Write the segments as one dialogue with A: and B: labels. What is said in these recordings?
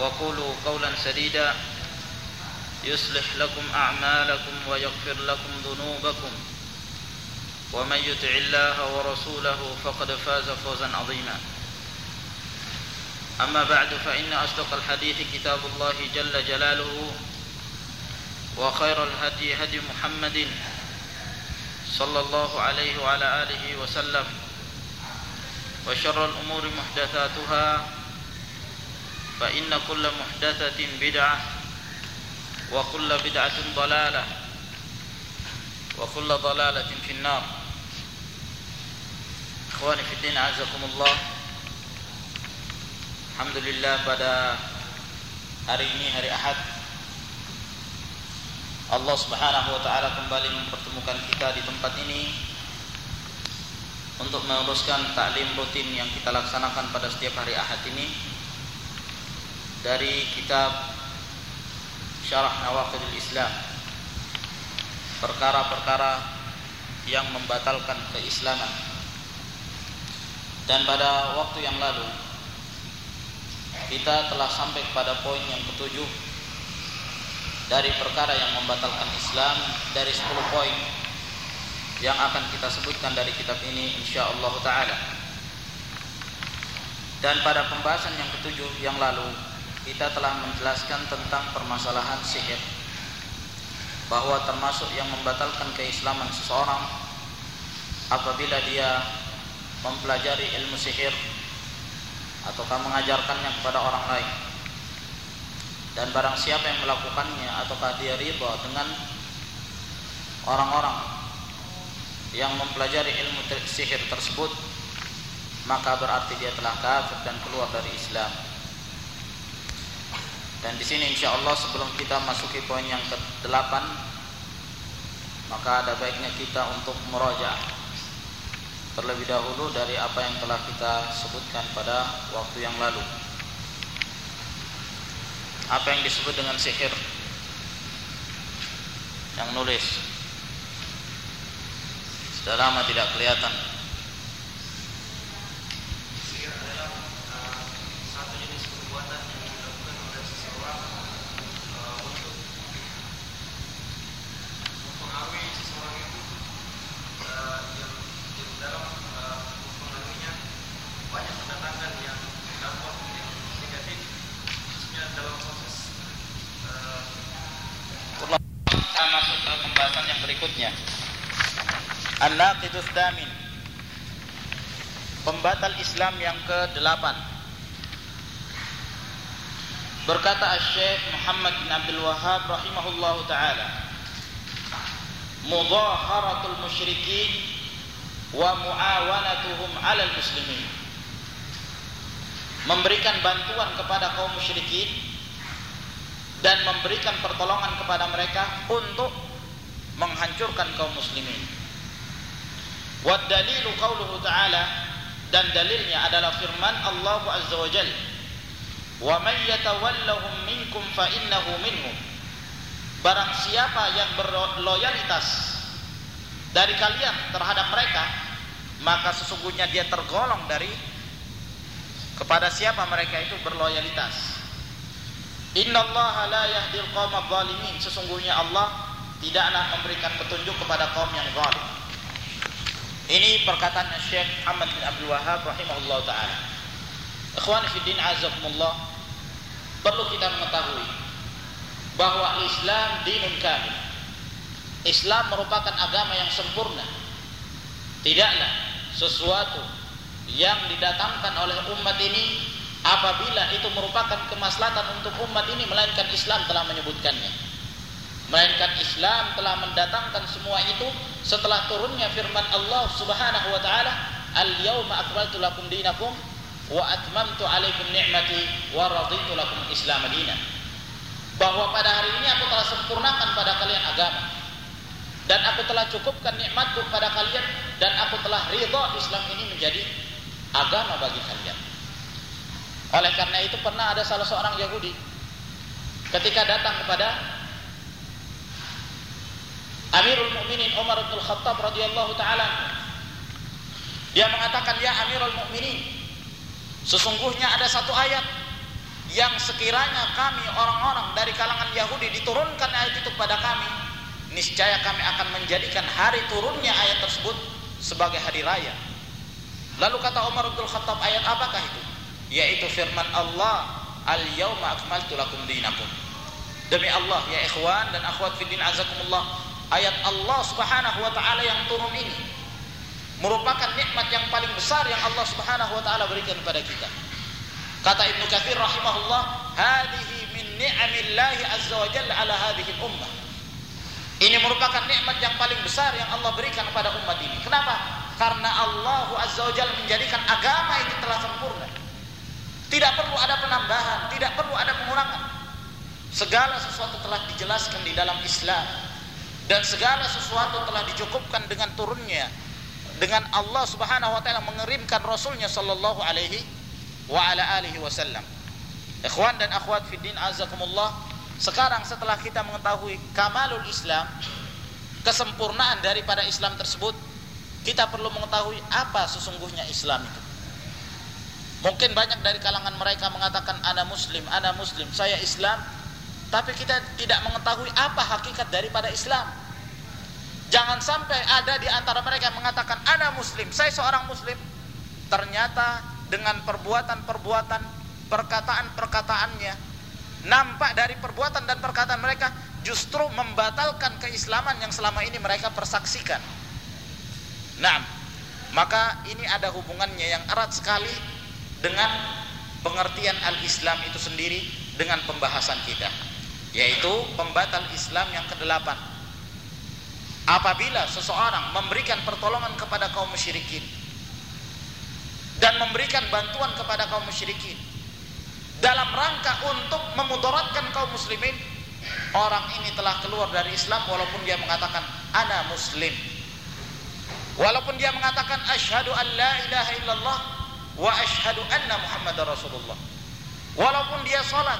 A: وقولوا قولا سديدا. يصلح لكم أعمالكم ويغفر لكم ذنوبكم. ومن يطع الله ورسوله فقد فاز فوزا عظيما. أما بعد فإن أصدق الحديث كتاب الله جل جلاله وخير الهدي هدي محمد صلى الله عليه وعلى آله وسلم وشر الأمور محدثاتها فإن كل محدثة بدعة وكل بدعة ضلالة وكل ضلالة في النار إخواني في الدين أعزكم الله Alhamdulillah pada hari ini hari Ahad Allah Subhanahu wa taala kembali mempertemukan kita di tempat ini untuk meneruskan taklim rutin yang kita laksanakan pada setiap hari Ahad ini dari kitab Syarah Nawaqidul Islam perkara-perkara yang membatalkan keislaman dan pada waktu yang lalu kita telah sampai pada poin yang ketujuh dari perkara yang membatalkan Islam dari 10 poin yang akan kita sebutkan dari kitab ini insyaallah taala. Dan pada pembahasan yang ketujuh yang lalu kita telah menjelaskan tentang permasalahan sihir bahwa termasuk yang membatalkan keislaman seseorang apabila dia mempelajari ilmu sihir ataukah mengajarkannya kepada orang lain dan barang siapa yang melakukannya ataukah dia riba dengan orang-orang yang mempelajari ilmu sihir tersebut maka berarti dia telah kafir dan keluar dari Islam. Dan di sini insya Allah sebelum kita masuki poin yang ke-8 maka ada baiknya kita untuk meroja terlebih dahulu dari apa yang telah kita sebutkan pada waktu yang lalu. Apa yang disebut dengan sihir? Yang nulis sudah lama tidak kelihatan. masuk ke pembahasan yang berikutnya. An-Naqidus Damin Pembatal Islam yang ke-8 Berkata Syekh Muhammad bin Abdul Wahhab rahimahullah taala Mudaharatul musyrikin wa muawanatuhum 'alal muslimin. Memberikan bantuan kepada kaum musyrikin dan memberikan pertolongan kepada mereka untuk menghancurkan kaum muslimin. Wad dalilu qauluhu ta'ala dan dalilnya adalah firman Allah Azza wa Jalla wa may yatawallahum minkum fa innahu minhum barang siapa yang berloyalitas dari kalian terhadap mereka maka sesungguhnya dia tergolong dari kepada siapa mereka itu berloyalitas. Innallaha la yahdil sesungguhnya Allah tidaklah memberikan petunjuk kepada kaum yang zalim. Ini perkataan Syekh Muhammad bin Abdul Wahab rahimahullah taala. Ikhwan fi din azakumullah, perlu kita mengetahui bahwa Islam dinun kamil. Islam merupakan agama yang sempurna. Tidaklah sesuatu yang didatangkan oleh umat ini apabila itu merupakan kemaslahatan untuk umat ini melainkan Islam telah menyebutkannya. Melainkan Islam telah mendatangkan semua itu setelah turunnya firman Allah Subhanahu wa taala, "Al-yauma akmaltu lakum dinakum wa atmamtu alaikum ni'mati wa raditu lakum Islam dinan." Bahwa pada hari ini aku telah sempurnakan pada kalian agama dan aku telah cukupkan nikmatku pada kalian dan aku telah ridha Islam ini menjadi agama bagi kalian. Oleh karena itu pernah ada salah seorang Yahudi ketika datang kepada Amirul Mukminin Umar bin Khattab radhiyallahu taala dia mengatakan ya Amirul Mukminin sesungguhnya ada satu ayat yang sekiranya kami orang-orang dari kalangan Yahudi diturunkan ayat itu kepada kami niscaya kami akan menjadikan hari turunnya ayat tersebut sebagai hari raya. Lalu kata Umar bin Khattab ayat apakah itu? Yaitu firman Allah al-yauma akmaltu lakum dinakum. Demi Allah ya ikhwan dan akhwat fiddin azakumullah ayat Allah subhanahu wa ta'ala yang turun ini merupakan nikmat yang paling besar yang Allah subhanahu wa ta'ala berikan kepada kita kata Ibnu Katsir rahimahullah hadhihi min ni'amillahi azza wa jalla ala hadhihi ummah ini merupakan nikmat yang paling besar yang Allah berikan kepada umat ini. Kenapa? Karena Allah azza wa jalla menjadikan agama ini telah sempurna. Tidak perlu ada penambahan, tidak perlu ada pengurangan. Segala sesuatu telah dijelaskan di dalam Islam. Dan segala sesuatu telah dicukupkan dengan turunnya. Dengan Allah Subhanahu wa taala mengirimkan rasulnya sallallahu alaihi wa ala alihi wasallam. Ikhwan dan akhwat fiddin azakumullah, sekarang setelah kita mengetahui kamalul Islam, kesempurnaan daripada Islam tersebut, kita perlu mengetahui apa sesungguhnya Islam itu. Mungkin banyak dari kalangan mereka mengatakan ana muslim, ana muslim, saya Islam, tapi kita tidak mengetahui apa hakikat daripada Islam. Jangan sampai ada di antara mereka yang mengatakan ana muslim, saya seorang muslim. Ternyata dengan perbuatan-perbuatan, perkataan-perkataannya. Nampak dari perbuatan dan perkataan mereka justru membatalkan keislaman yang selama ini mereka persaksikan. Nah, maka ini ada hubungannya yang erat sekali dengan pengertian al-Islam itu sendiri dengan pembahasan kita yaitu pembatal Islam yang kedelapan. Apabila seseorang memberikan pertolongan kepada kaum musyrikin dan memberikan bantuan kepada kaum musyrikin dalam rangka untuk memudaratkan kaum muslimin orang ini telah keluar dari Islam walaupun dia mengatakan ana muslim walaupun dia mengatakan asyhadu an la ilaha illallah wa ashhadu anna Muhammadar Rasulullah. Walaupun dia salat,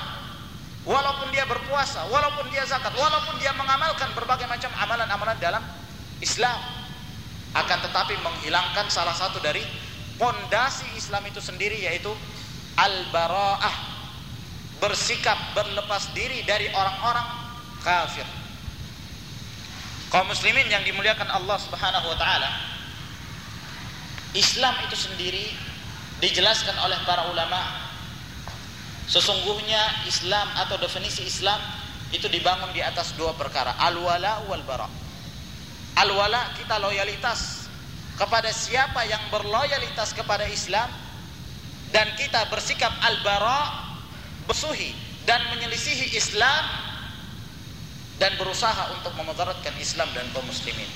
A: walaupun dia berpuasa, walaupun dia zakat, walaupun dia mengamalkan berbagai macam amalan-amalan dalam Islam, akan tetapi menghilangkan salah satu dari pondasi Islam itu sendiri yaitu al-bara'ah, bersikap berlepas diri dari orang-orang kafir. Kaum muslimin yang dimuliakan Allah Subhanahu wa taala, Islam itu sendiri dijelaskan oleh para ulama sesungguhnya Islam atau definisi Islam itu dibangun di atas dua perkara al-wala wal bara al-wala kita loyalitas kepada siapa yang berloyalitas kepada Islam dan kita bersikap al-bara bersuhi dan menyelisihi Islam dan berusaha untuk memudaratkan Islam dan kaum muslimin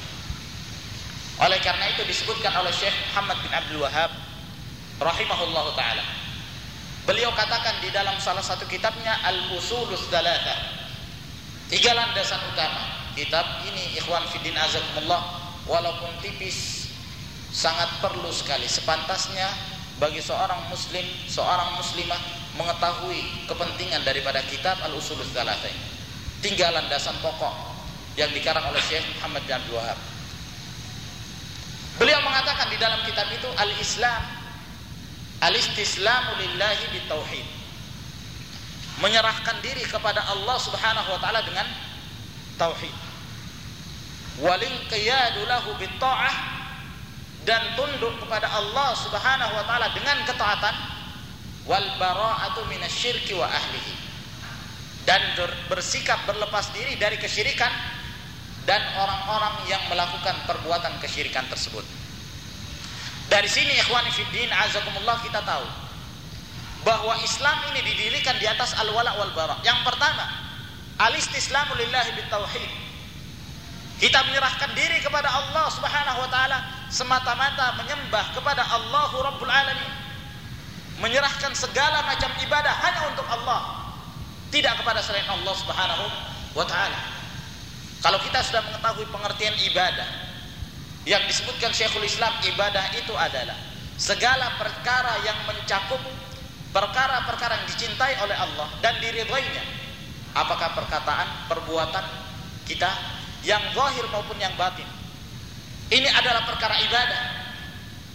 A: oleh karena itu disebutkan oleh Syekh Muhammad bin Abdul Wahab rahimahullahu taala. Beliau katakan di dalam salah satu kitabnya Al-Usulus Dalata. Tiga landasan utama. Kitab ini ikhwan fiddin azakumullah walaupun tipis sangat perlu sekali sepantasnya bagi seorang muslim, seorang muslimah mengetahui kepentingan daripada kitab Al-Usulus Dalata. Tiga landasan pokok yang dikarang oleh Syekh Muhammad bin Abdul. Beliau mengatakan di dalam kitab itu Al-Islam Al-istislamu lillahi bitauhid. Menyerahkan diri kepada Allah Subhanahu wa taala dengan tauhid. Walin lahu bitta'ah dan tunduk kepada Allah Subhanahu wa taala dengan ketaatan wal bara'atu minasyirki wa ahlihi. dan bersikap berlepas diri dari kesyirikan dan orang-orang yang melakukan perbuatan kesyirikan tersebut. Dari sini ikhwani fiddin azakumullah kita tahu bahwa Islam ini didirikan di atas al-wala wal bara. Yang pertama, al-istislamu lillahi bitauhid. Kita menyerahkan diri kepada Allah Subhanahu wa taala semata-mata menyembah kepada Allahu Rabbul Alamin. Menyerahkan segala macam ibadah hanya untuk Allah tidak kepada selain Allah Subhanahu wa taala. Kalau kita sudah mengetahui pengertian ibadah yang disebutkan Syekhul Islam ibadah itu adalah segala perkara yang mencakup perkara-perkara yang dicintai oleh Allah dan diridhoinya. Apakah perkataan, perbuatan kita yang zahir maupun yang batin. Ini adalah perkara ibadah.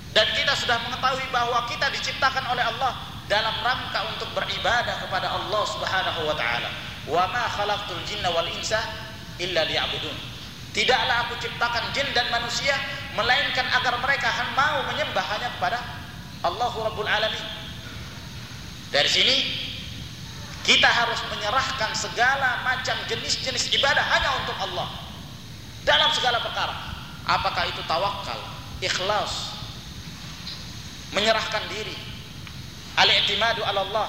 A: Dan kita sudah mengetahui bahwa kita diciptakan oleh Allah dalam rangka untuk beribadah kepada Allah Subhanahu wa taala. Wa ma khalaqtul jinna wal insa illa liya'budun. Tidaklah aku ciptakan jin dan manusia melainkan agar mereka mau menyembah hanya kepada Allah Rabbul Alamin. Dari sini kita harus menyerahkan segala macam jenis-jenis ibadah hanya untuk Allah dalam segala perkara. Apakah itu tawakal, ikhlas, menyerahkan diri, al-i'timadu ala Allah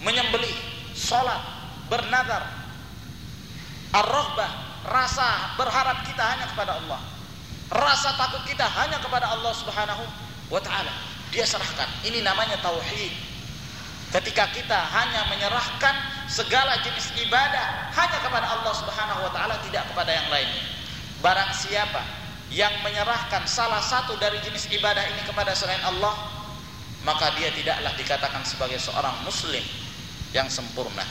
A: menyembelih salat bernadar. Ar-raghbah rasa berharap kita hanya kepada Allah. Rasa takut kita hanya kepada Allah Subhanahu wa taala. Dia serahkan. Ini namanya tauhid. Ketika kita hanya menyerahkan segala jenis ibadah hanya kepada Allah Subhanahu wa taala tidak kepada yang lainnya. Barang siapa yang menyerahkan salah satu dari jenis ibadah ini kepada selain Allah maka dia tidaklah dikatakan sebagai seorang muslim yang sempurna.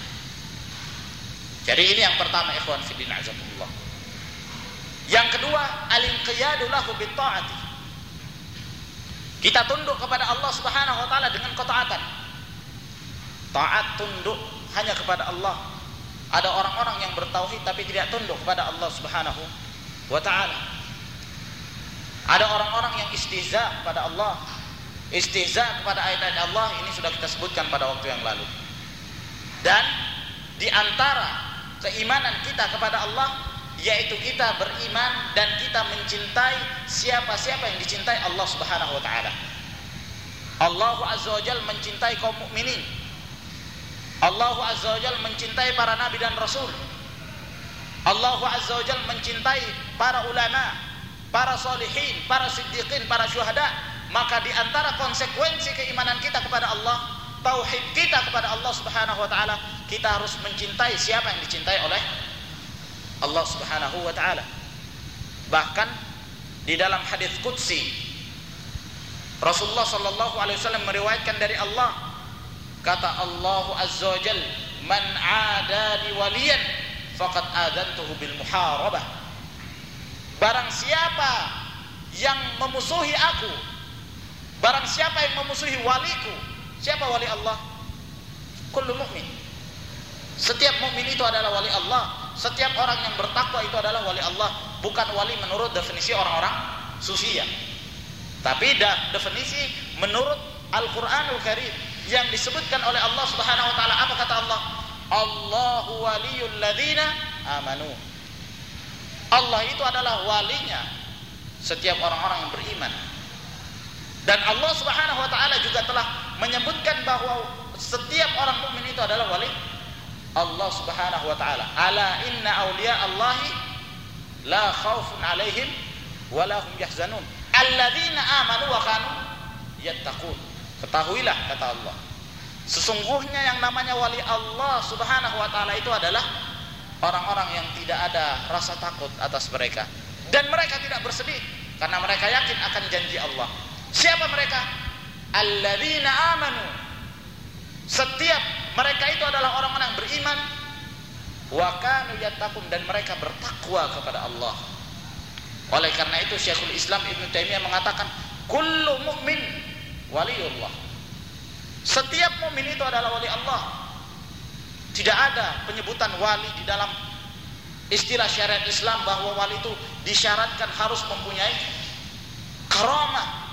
A: Jadi ini yang pertama ikhwan fillah azamullah. Yang kedua, al-inqiyadu lahu bitta'ati. Kita tunduk kepada Allah Subhanahu wa taala dengan ketaatan. Taat tunduk hanya kepada Allah. Ada orang-orang yang bertauhid tapi tidak tunduk kepada Allah Subhanahu wa taala. Ada orang-orang yang istihza kepada Allah istihza kepada ayat-ayat Allah ini sudah kita sebutkan pada waktu yang lalu dan di antara keimanan kita kepada Allah yaitu kita beriman dan kita mencintai siapa-siapa yang dicintai Allah Subhanahu wa taala. Allah Azza wa Jalla mencintai kaum mukminin. Allah Azza wa Jalla mencintai para nabi dan rasul. Allah Azza wa Jalla mencintai para ulama, para solihin, para siddiqin, para syuhada maka di antara konsekuensi keimanan kita kepada Allah, tauhid kita kepada Allah Subhanahu wa taala, kita harus mencintai siapa yang dicintai oleh Allah Subhanahu wa taala. Bahkan di dalam hadis qudsi Rasulullah sallallahu alaihi wasallam meriwayatkan dari Allah kata Allah azza wa jal man adani waliyan faqad adantuhu bil muharabah barang siapa yang memusuhi aku Barang siapa yang memusuhi waliku, siapa wali Allah? Kullu mukmin. Setiap mukmin itu adalah wali Allah. Setiap orang yang bertakwa itu adalah wali Allah, bukan wali menurut definisi orang-orang sufia. Tapi definisi menurut Al-Qur'anul Karim yang disebutkan oleh Allah Subhanahu wa taala apa kata Allah? Allahu waliyul ladzina amanu. Allah itu adalah walinya setiap orang-orang yang beriman. Dan Allah Subhanahu wa taala juga telah menyebutkan bahwa setiap orang mukmin itu adalah wali Allah Subhanahu wa taala. Ala inna awliya Allahi la khaufun alaihim wa la hum yahzanun. Alladzina amanu wa kanu yattaqun. Ketahuilah kata Allah. Sesungguhnya yang namanya wali Allah Subhanahu wa taala itu adalah orang-orang yang tidak ada rasa takut atas mereka dan mereka tidak bersedih karena mereka yakin akan janji Allah. Siapa mereka? Alladzina amanu. Setiap mereka itu adalah orang-orang yang beriman wa kanu yattaqun dan mereka bertakwa kepada Allah. Oleh karena itu Syekhul Islam Ibn Taimiyah mengatakan kullu mukmin waliullah. Setiap mukmin itu adalah wali Allah. Tidak ada penyebutan wali di dalam istilah syariat Islam bahwa wali itu disyaratkan harus mempunyai karamah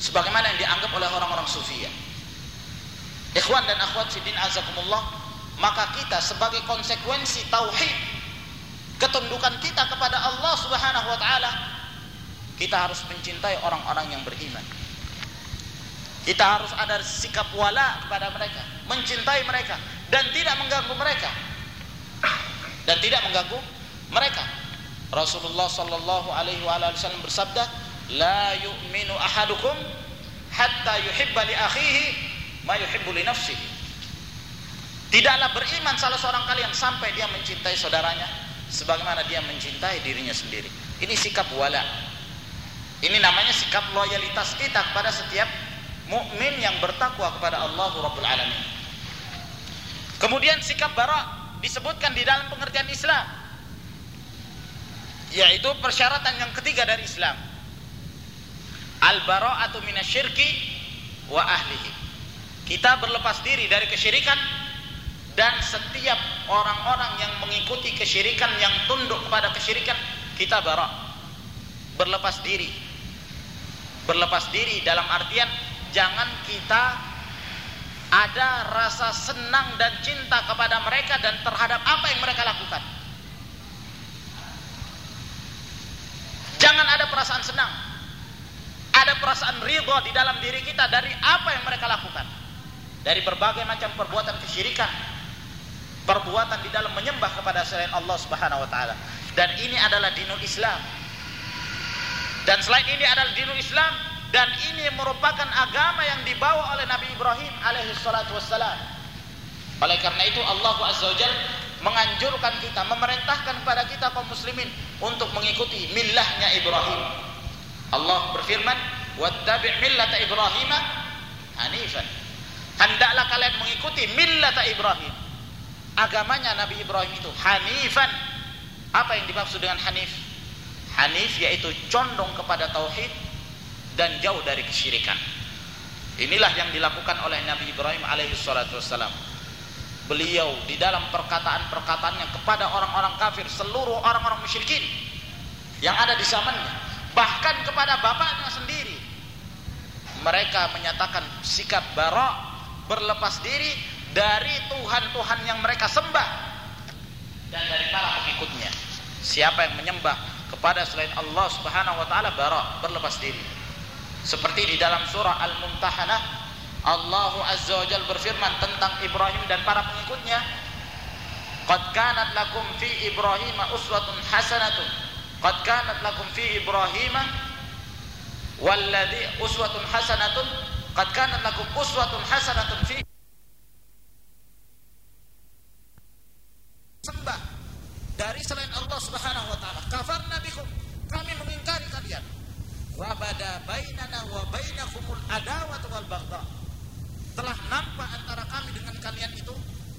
A: sebagaimana yang dianggap oleh orang-orang sufi ya. Ikhwan dan akhwat fiddin azakumullah, maka kita sebagai konsekuensi tauhid ketundukan kita kepada Allah Subhanahu wa taala kita harus mencintai orang-orang yang beriman. Kita harus ada sikap wala kepada mereka, mencintai mereka dan tidak mengganggu mereka. Dan tidak mengganggu mereka. Rasulullah sallallahu alaihi wasallam bersabda, "La yu'minu ahadukum hatta yuhibba li akhihi ma yuhibbu li nafsihi." Tidaklah beriman salah seorang kalian sampai dia mencintai saudaranya sebagaimana dia mencintai dirinya sendiri. Ini sikap wala. Ini namanya sikap loyalitas kita kepada setiap mukmin yang bertakwa kepada Allah Rabbul Alamin. Kemudian sikap bara disebutkan di dalam pengertian Islam yaitu persyaratan yang ketiga dari Islam. Al-bara'atu minasyirki wa ahlihi. Kita berlepas diri dari kesyirikan dan setiap orang-orang yang mengikuti kesyirikan yang tunduk kepada kesyirikan kita bara berlepas diri berlepas diri dalam artian jangan kita ada rasa senang dan cinta kepada mereka dan terhadap apa yang mereka lakukan. Jangan ada perasaan senang. Ada perasaan ridho di dalam diri kita dari apa yang mereka lakukan. Dari berbagai macam perbuatan kesyirikan. Perbuatan di dalam menyembah kepada selain Allah Subhanahu wa taala. Dan ini adalah dinul Islam. Dan selain ini adalah dinul Islam dan ini merupakan agama yang dibawa oleh Nabi Ibrahim alaihi salatu wassalam. Oleh karena itu Allah Azza wa Jalla menganjurkan kita, memerintahkan kepada kita kaum muslimin untuk mengikuti millahnya Ibrahim. Allah berfirman, "Wattabi' millata Ibrahim hanifan." Hendaklah kalian mengikuti millata Ibrahim. Agamanya Nabi Ibrahim itu hanifan. Apa yang dimaksud dengan hanif? Hanif yaitu condong kepada tauhid dan jauh dari kesyirikan. Inilah yang dilakukan oleh Nabi Ibrahim alaihi. Beliau di dalam perkataan-perkataannya kepada orang-orang kafir, seluruh orang-orang musyrikin yang ada di zamannya, bahkan kepada bapaknya sendiri. Mereka menyatakan sikap bara berlepas diri dari Tuhan-Tuhan yang mereka sembah dan dari para pengikutnya. Siapa yang menyembah kepada selain Allah Subhanahu wa taala bara berlepas diri. Seperti di dalam surah Al-Mumtahanah Allah Azza wa Jalla berfirman tentang Ibrahim dan para pengikutnya Qad kanat lakum fi Ibrahim uswatun hasanatun Qad kanat lakum fi Ibrahim walladhi uswatun hasanatun Qad kanat lakum uswatun hasanatun fi sembah dari selain Allah Subhanahu wa taala. Kafarna bikum. Kami mengingkari kalian. Wa bada bainana wa bainakumul adawatu wal baghdha. Telah nampak antara kami dengan kalian itu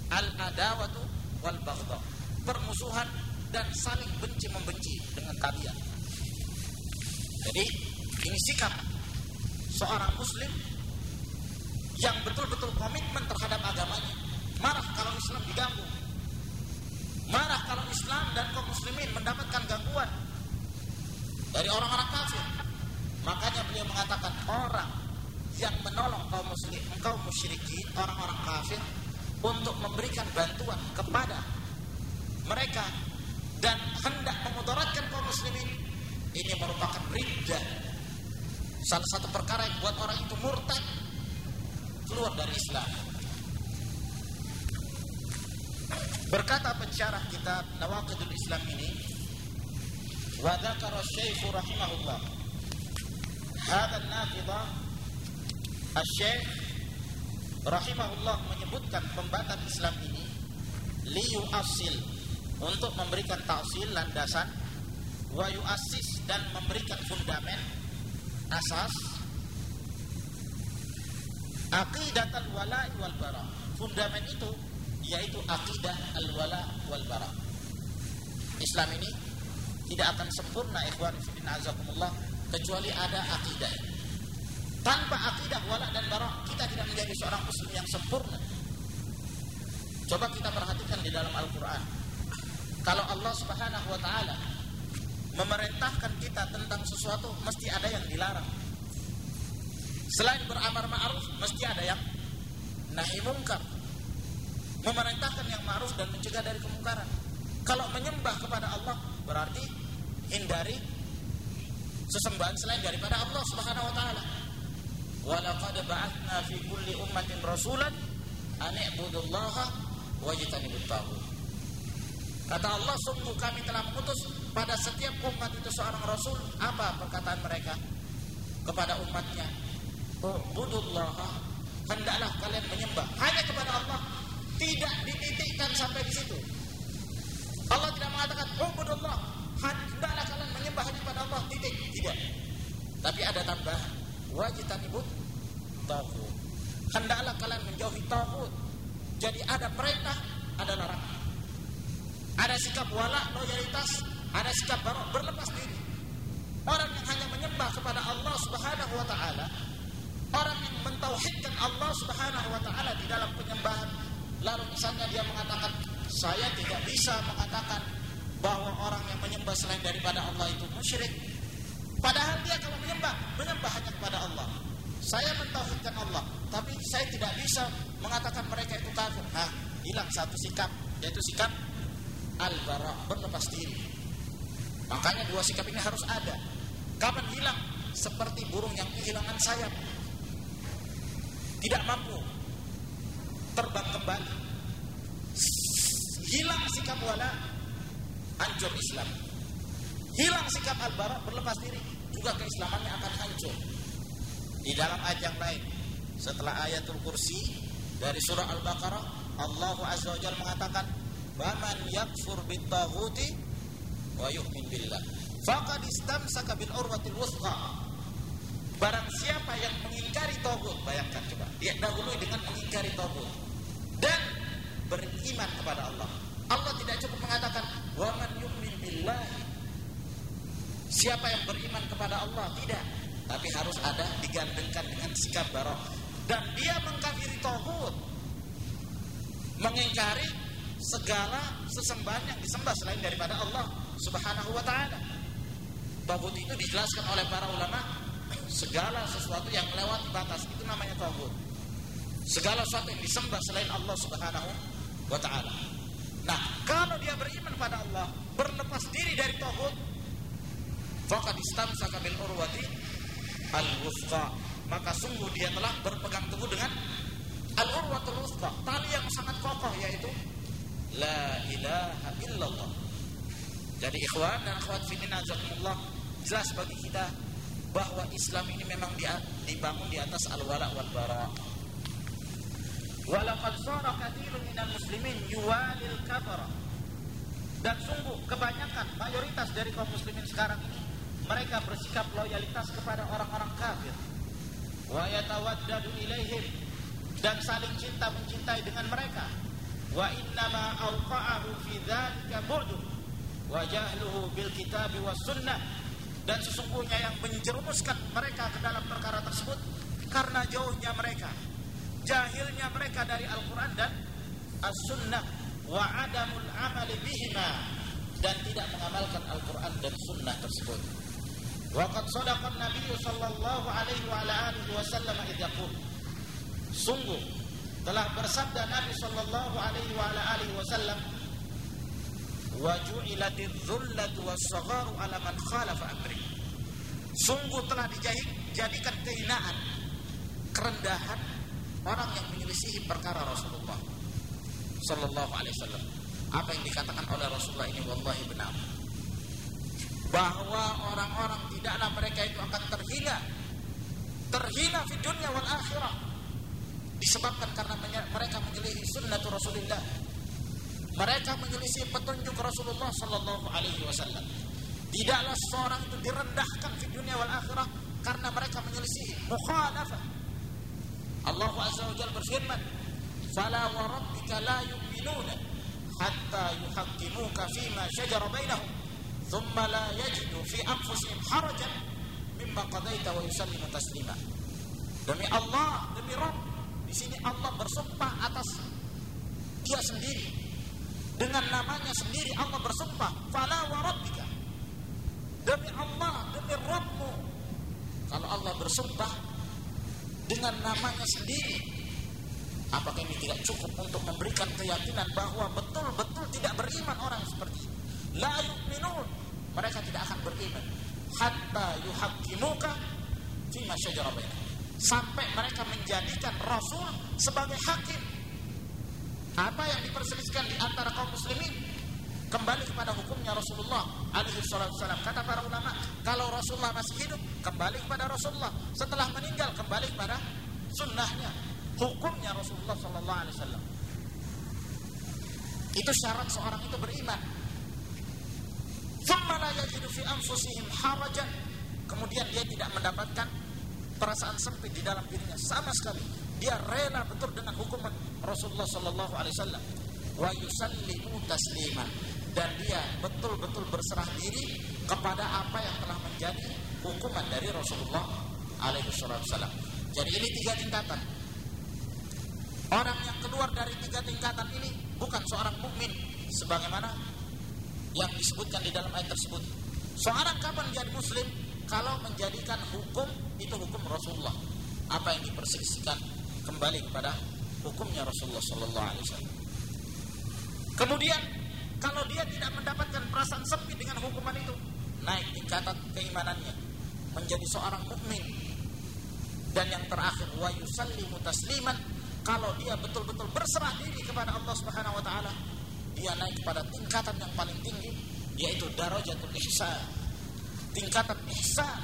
A: al adawatu wal baghdha. Permusuhan dan saling benci membenci dengan kalian. Jadi ini sikap seorang muslim yang betul-betul komitmen terhadap agamanya. Marah kalau Islam diganggu, Marah kalau Islam dan kaum muslimin mendapatkan gangguan dari orang-orang kafir. Makanya beliau mengatakan orang yang menolong kaum muslim, kaum musyrikin, orang-orang kafir untuk memberikan bantuan kepada mereka dan hendak memudaratkan kaum muslimin ini merupakan ridha salah satu perkara yang buat orang itu murtad keluar dari Islam Berkata pensyarah kitab Nawaqidul Islam ini, wa dzakara rahimahullah. Hadha an-naqidha Asy-Syekh rahimahullah menyebutkan pembatal Islam ini liu asil untuk memberikan ta'sil landasan wa yu'assis dan memberikan fundamen asas aqidatul wala'i wal bara. Fundamen itu yaitu akidah al-wala wal bara. Islam ini tidak akan sempurna ikhwan fillah azakumullah kecuali ada akidah. Tanpa akidah wala dan bara kita tidak menjadi seorang muslim yang sempurna. Coba kita perhatikan di dalam Al-Qur'an. Kalau Allah Subhanahu wa taala memerintahkan kita tentang sesuatu mesti ada yang dilarang. Selain beramar ma'ruf mesti ada yang nahi mungkar. memerintahkan yang ma'ruf dan mencegah dari kemungkaran. Kalau menyembah kepada Allah berarti hindari sesembahan selain daripada Allah Subhanahu wa taala. Walaqad ba'athna fi kulli ummatin rasulan an i'budullaha wajtanibut taghut. Kata Allah, sungguh kami telah mengutus pada setiap umat itu seorang rasul. Apa perkataan mereka kepada umatnya? Ubudullaha, hendaklah kalian menyembah hanya kepada Allah. Tidak dititikkan sampai di situ. Allah tidak mengatakan ubudullah, hendaklah kalian menyembah hanya kepada Allah. Titik, tidak. Tapi ada tambahan. Wajitanibut tauhid. Hendaklah kalian menjauhi tauhid. Jadi ada perintah, ada larangan. Ada sikap wala, loyalitas, ada sikap barok, berlepas diri. Orang yang hanya menyembah kepada Allah Subhanahu wa taala, orang yang mentauhidkan Allah Subhanahu wa taala di dalam penyembahan, lalu misalnya dia mengatakan, "Saya tidak bisa mengatakan bahwa orang yang menyembah selain daripada Allah itu musyrik." Padahal dia kalau menyembah, menyembah hanya kepada Allah. Saya mentauhidkan Allah, tapi saya tidak bisa mengatakan mereka itu kafir. Nah, hilang satu sikap, yaitu sikap al-bara berlepas diri. Makanya dua sikap ini harus ada. Kapan hilang? Seperti burung yang kehilangan sayap. Tidak mampu terbang kembali. Hilang sikap wala hancur Islam. Hilang sikap al-bara berlepas diri juga keislamannya akan hancur di dalam ayat yang lain setelah ayatul kursi dari surah al-baqarah Allah azza wa jalla mengatakan Faman yakfur bitaghuti wa yu'min billah faqad istamsaka bil urwatil wuthqa. Barang siapa yang mengingkari tauhid, bayangkan coba. Dia dahului dengan mengingkari tauhid dan beriman kepada Allah. Allah tidak cukup mengatakan wa man yu'min billah. Siapa yang beriman kepada Allah tidak, tapi harus ada digandengkan dengan sikap barok dan dia mengkafiri tauhid. Mengingkari segala sesembahan yang disembah selain daripada Allah Subhanahu wa taala. Tauhid itu dijelaskan oleh para ulama segala sesuatu yang melewati batas itu namanya tauhid. Segala sesuatu yang disembah selain Allah Subhanahu wa taala. Nah, kalau dia beriman pada Allah, berlepas diri dari tauhid, faqad istamsaka bil urwati al wuthqa. Maka sungguh dia telah berpegang teguh dengan al urwatul wuthqa, tali yang sangat kokoh yaitu La ilaha illallah. Jadi ikhwan dan akhwat fiddin azakumullah jelas bagi kita bahwa Islam ini memang dibangun di atas al-wala wal bara. Walaqad sara katsirun minal muslimin yuwalil kafara. Dan sungguh kebanyakan mayoritas dari kaum muslimin sekarang ini mereka bersikap loyalitas kepada orang-orang kafir. Wa yatawaddadu ilaihim. Dan saling cinta mencintai dengan mereka. Wa innama awqa'ahu fi dzalika bu'du. Wa jahluhu bil kitabi was sunnah. Dan sesungguhnya yang menjerumuskan mereka ke dalam perkara tersebut karena jauhnya mereka. Jahilnya mereka dari Al-Qur'an dan As-Sunnah. Wa adamul amali bihima. Dan tidak mengamalkan Al-Qur'an dan Sunnah tersebut. Waqad sadaqan Nabi sallallahu alaihi wa ala alihi wasallam Sungguh telah bersabda Nabi sallallahu alaihi wa alihi wasallam wa ju'ilatidz dhullatu was-sagharu ala man khalafa amri. Sungguh telah dijadikan kehinaan kerendahan orang yang menyelisihi perkara Rasulullah sallallahu alaihi wasallam apa yang dikatakan oleh Rasulullah ini wallahi benar bahwa orang-orang tidaklah mereka itu akan terhina terhina di dunia wal akhirah disebabkan karena mereka menyelisih sunnah Rasulullah. Mereka menyelisih petunjuk Rasulullah sallallahu alaihi wasallam. Tidaklah seorang itu direndahkan di dunia wal akhirah karena mereka menyelisih mukhalafah. Allah Azza wa Jalla berfirman, "Fala wa rabbika la yu'minuna hatta yuhaqqimuka fima shajara bainahum, la yajidu fi anfusihim harajan mimma qadaita wa yusallimu taslima." Demi Allah, demi Rabb, di sini Allah bersumpah atas dia sendiri. Dengan namanya sendiri Allah bersumpah, "Fala wa rabbika." Demi Allah, demi Rabbmu. Kalau Allah bersumpah dengan namanya sendiri, Apakah ini tidak cukup untuk memberikan keyakinan bahwa betul-betul tidak beriman orang seperti ini? La yu'minun. Mereka tidak akan beriman. Hatta yuhaqqimuka fima syajara Sampai mereka menjadikan Rasul sebagai hakim. Apa yang diperselisihkan di antara kaum muslimin kembali kepada hukumnya Rasulullah alaihi wasallam. Kata para ulama, kalau Rasulullah masih hidup, kembali kepada Rasulullah. Setelah meninggal, kembali kepada sunnahnya, hukumnya Rasulullah sallallahu alaihi wasallam. Itu syarat seorang itu beriman. Yajidu fi anfusihim harajan. Kemudian dia tidak mendapatkan perasaan sempit di dalam dirinya sama sekali. Dia rela betul dengan hukuman Rasulullah sallallahu alaihi wasallam. Wa yusallimu tasliman dan dia betul-betul berserah diri kepada apa yang telah menjadi hukuman dari Rasulullah alaihi wasallam. Jadi ini tiga tingkatan. Orang yang keluar dari tiga tingkatan ini bukan seorang mukmin sebagaimana yang disebutkan di dalam ayat tersebut. Seorang kapan menjadi muslim kalau menjadikan hukum itu hukum Rasulullah. Apa yang diperselisihkan kembali kepada hukumnya Rasulullah sallallahu alaihi wasallam. Kemudian kalau dia tidak mendapatkan perasaan sempit dengan hukuman itu, naik tingkatan keimanannya menjadi seorang mukmin. Dan yang terakhir wa yusallimu tasliman kalau dia betul-betul berserah diri kepada Allah Subhanahu wa taala, dia naik kepada tingkatan yang paling tinggi yaitu darajatul ihsan. Tingkatan ihsan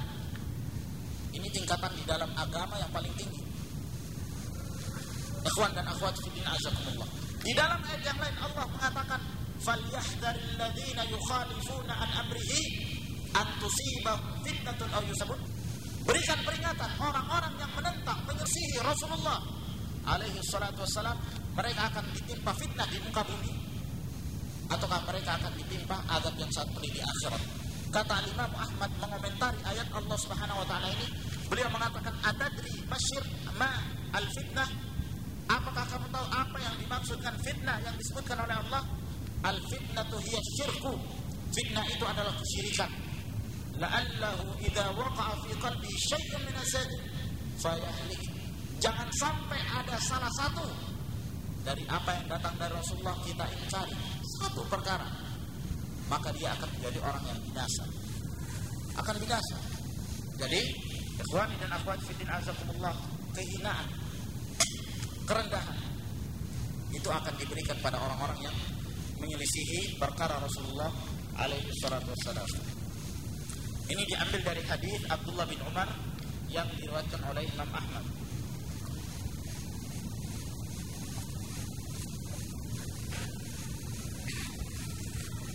A: ini tingkatan di dalam agama yang paling tinggi. Ikhwan dan akhwat fillah azakumullah. Di dalam ayat yang lain Allah mengatakan falyahdharil ladzina yukhalifuna an amrihi an tusibahum fitnatun aw yusabun berikan peringatan orang-orang yang menentang menyelisihi Rasulullah alaihi salatu wassalam mereka akan ditimpa fitnah di muka bumi ataukah mereka akan ditimpa azab yang sangat pedih di akhirat kata Imam Ahmad mengomentari ayat Allah Subhanahu wa taala ini beliau mengatakan adadri masyir ma al fitnah apakah kamu tahu apa yang dimaksudkan fitnah yang disebutkan oleh Allah Al fitnatu hiya syirku. Fitnah itu adalah kesyirikan. La'allahu idza waqa'a fi qalbi syai'un min azad fayahlik. Jangan sampai ada salah satu dari apa yang datang dari Rasulullah kita ingkari satu perkara maka dia akan menjadi orang yang binasa akan binasa jadi ikhwan dan akhwat fitin azakumullah kehinaan kerendahan itu akan diberikan pada orang-orang yang menyelisihi perkara Rasulullah alaihi salatu wassalam. Ini diambil dari hadis Abdullah bin Umar yang diriwayatkan oleh Imam Ahmad.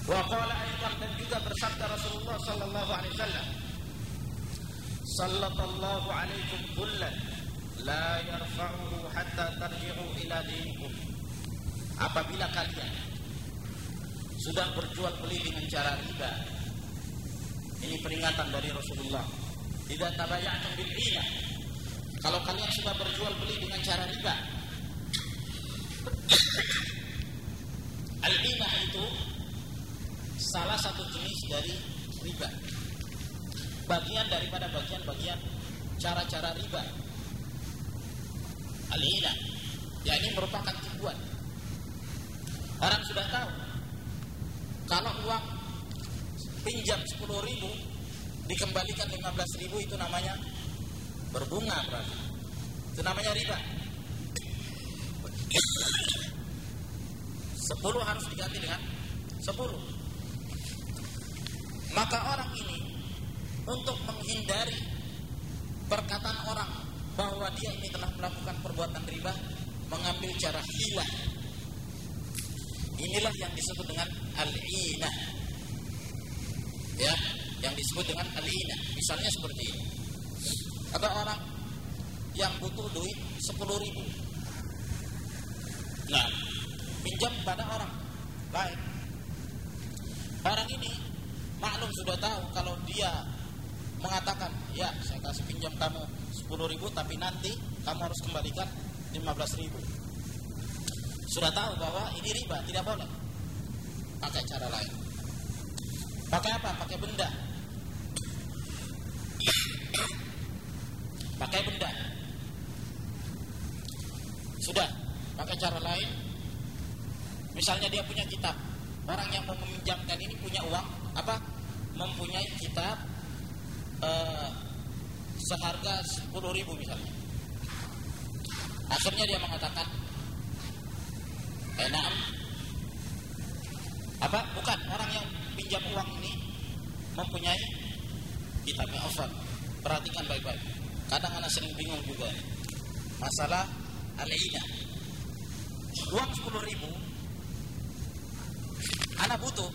A: Wa qala ayatan dan juga bersabda Rasulullah sallallahu alaihi wasallam Sallallahu alaikum kullan la yarfa'uhu hatta tarji'u ila dinikum Apabila kalian sudah berjual beli dengan cara riba. Ini peringatan dari Rasulullah. Tidak tabayatum bil ina. Kalau kalian sudah berjual beli dengan cara riba. Al-inah itu salah satu jenis dari riba. Bagian daripada bagian-bagian cara-cara riba. Al-inah. Ya ini merupakan tipuan. Orang sudah tahu kalau uang pinjam 10 ribu dikembalikan 15 ribu itu namanya berbunga berarti. Itu namanya riba. 10 harus diganti dengan 10. Maka orang ini untuk menghindari perkataan orang bahwa dia ini telah melakukan perbuatan riba mengambil cara hilah Inilah yang disebut dengan al-inah. Ya, yang disebut dengan al-inah. Misalnya seperti ini. Ada orang yang butuh duit 10 ribu. Nah, pinjam pada orang baik. Orang ini maklum sudah tahu kalau dia mengatakan, ya saya kasih pinjam kamu 10 ribu tapi nanti kamu harus kembalikan 15 ribu sudah tahu bahwa ini riba, tidak boleh. Pakai cara lain. Pakai apa? Pakai benda. Pakai benda. Sudah. pakai cara lain misalnya dia punya kitab orang yang meminjamkan ini punya uang apa mempunyai kitab uh, seharga 10 ribu misalnya. Akhirnya dia mengatakan enak. Apa? Bukan orang yang pinjam uang ini mempunyai kitabnya offer perhatikan baik-baik. Kadang anak sering bingung juga. Masalah alaina uang 10 ribu anak butuh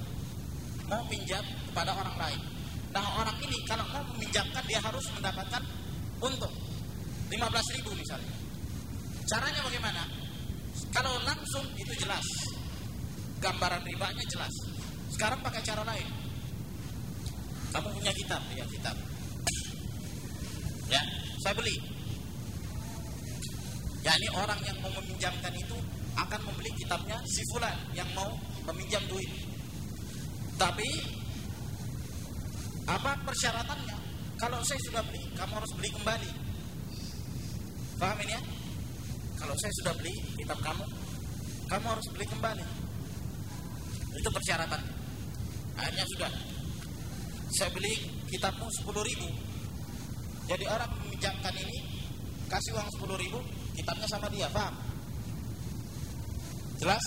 A: mau pinjam kepada orang lain. Nah orang ini kalau mau meminjamkan dia harus mendapatkan untung. 15 ribu misalnya. Caranya bagaimana? Kalau langsung itu jelas. Gambaran ribanya jelas. Sekarang pakai cara lain. Kamu punya kitab? Ya kitab. Ya saya beli. Ya ini orang yang mau meminjamkan itu akan membeli kitabnya si fulan yang mau meminjam duit. Tapi apa persyaratannya? Kalau saya sudah beli kamu harus beli kembali. Paham ini ya? Kalau saya sudah beli kitab kamu kamu harus beli kembali. Itu persyaratan. Akhirnya sudah. Saya beli kitabmu 10 ribu. Jadi orang meminjamkan ini kasih uang 10 ribu kitabnya sama dia paham? Jelas?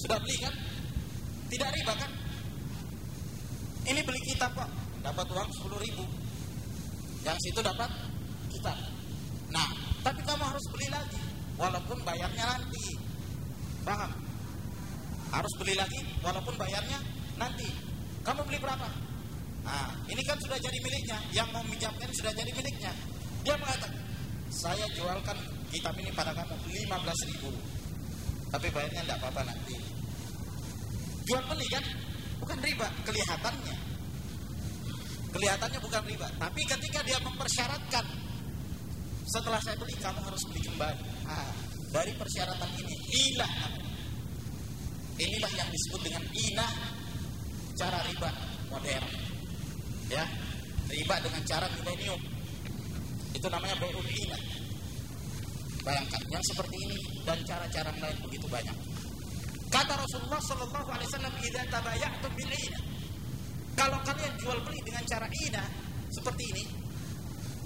A: Sudah beli kan? Tidak riba kan ini beli kitab kok. Dapat uang 10 ribu. Yang situ dapat kitab. Nah tapi kamu harus beli lagi. Walaupun bayarnya nanti. Paham? Harus beli lagi walaupun bayarnya nanti. Kamu beli berapa? Nah ini kan sudah jadi miliknya. Yang mau minjamkan sudah jadi miliknya. Dia mengatakan saya jualkan kitab ini pada kamu 15 ribu. Tapi bayarnya tidak apa-apa nanti. Jual beli kan bukan riba kelihatannya. Kelihatannya bukan riba. Tapi ketika dia mempersyaratkan setelah saya beli kamu harus beli kembali. Nah, dari persyaratan ini ilah inilah yang disebut dengan inah cara riba modern. Ya riba dengan cara milenium. Itu namanya bayul inah bayangkan yang seperti ini dan cara-cara lain begitu banyak kata Rasulullah Shallallahu Alaihi Wasallam idza tabayatum bil inah kalau kalian jual beli dengan cara inah seperti ini.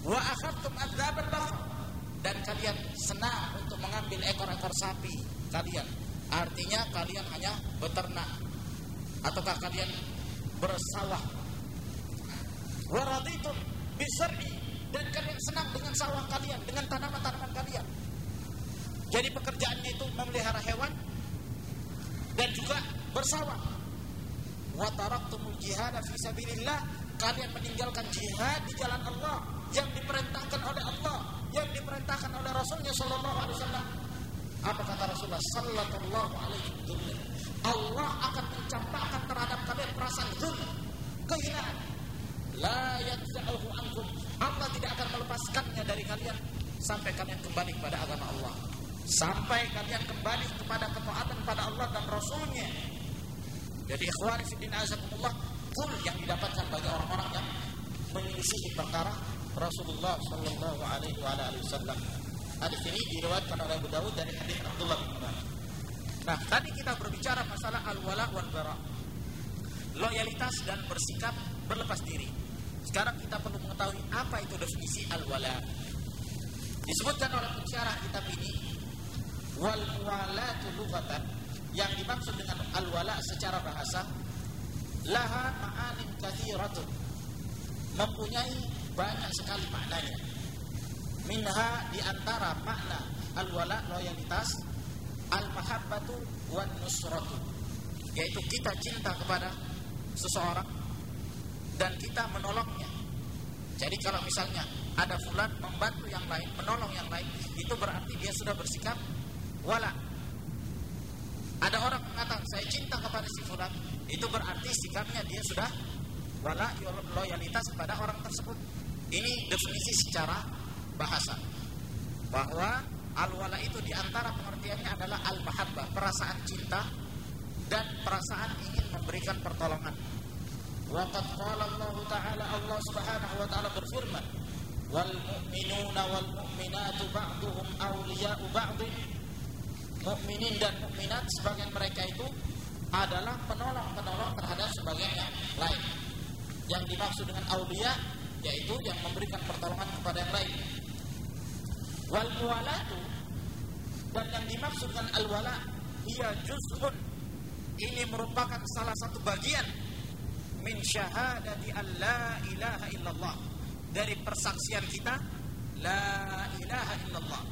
A: Wa akhadtum adzabal dan kalian senang untuk mengambil ekor-ekor sapi kalian. Artinya kalian hanya beternak. Ataukah kalian bersawah? Waraditum bisri dan kalian senang dengan sawah kalian dengan tanaman-tanaman kalian. Jadi pekerjaannya itu memelihara hewan dan juga bersawah wa taraktumul jihad fi sabilillah. Kalian meninggalkan jihad di jalan Allah yang diperintahkan oleh Allah yang diperintahkan oleh Rasulnya Shallallahu Alaihi Wasallam. Apa kata Rasulullah? Sallallahu Alaihi Wasallam. Allah akan mencampakkan terhadap kalian perasaan zul kehinaan. La yadza'uhu ankum. Allah tidak akan melepaskannya dari kalian sampai kalian kembali kepada agama Allah sampai kalian kembali kepada ketaatan pada Allah dan Rasulnya jadi ikhwan fillah azakumullah kul yang didapatkan bagi orang-orang yang menyelisihi perkara Rasulullah Shallallahu Alaihi Wasallam. Hadis ini diriwayatkan oleh Abu Dawud dari hadis Abdullah bin Umar. Nah, tadi kita berbicara masalah al-wala wal bara. Loyalitas dan bersikap berlepas diri. Sekarang kita perlu mengetahui apa itu definisi al-wala. Disebutkan oleh pensyarah kitab ini wal walatu lughatan. Yang dimaksud dengan al-wala secara bahasa laha ma'anin kathiratun. Mempunyai banyak sekali maknanya. Minha di antara makna al-wala loyalitas al-mahabbatu wan nusratu yaitu kita cinta kepada seseorang dan kita menolongnya. Jadi kalau misalnya ada fulan membantu yang lain menolong yang lain itu berarti dia sudah bersikap wala ada orang mengatakan saya cinta kepada si fulan, itu berarti sikapnya dia sudah wala loyalitas kepada orang tersebut. Ini definisi secara bahasa. Bahwa al-wala itu di antara pengertiannya adalah al-mahabbah, perasaan cinta dan perasaan ingin memberikan pertolongan. Waqad Allah Ta'ala Allah Subhanahu wa taala berfirman, "Wal mu'minuna wal mu'minatu ba'duhum awliya'u mukminin dan mukminat sebagian mereka itu adalah penolong-penolong terhadap sebagian yang lain. Yang dimaksud dengan aulia yaitu yang memberikan pertolongan kepada yang lain. Wal muwalatu dan yang dimaksudkan al wala ia juz'un ini merupakan salah satu bagian min syahadati an la ilaha illallah dari persaksian kita la ilaha illallah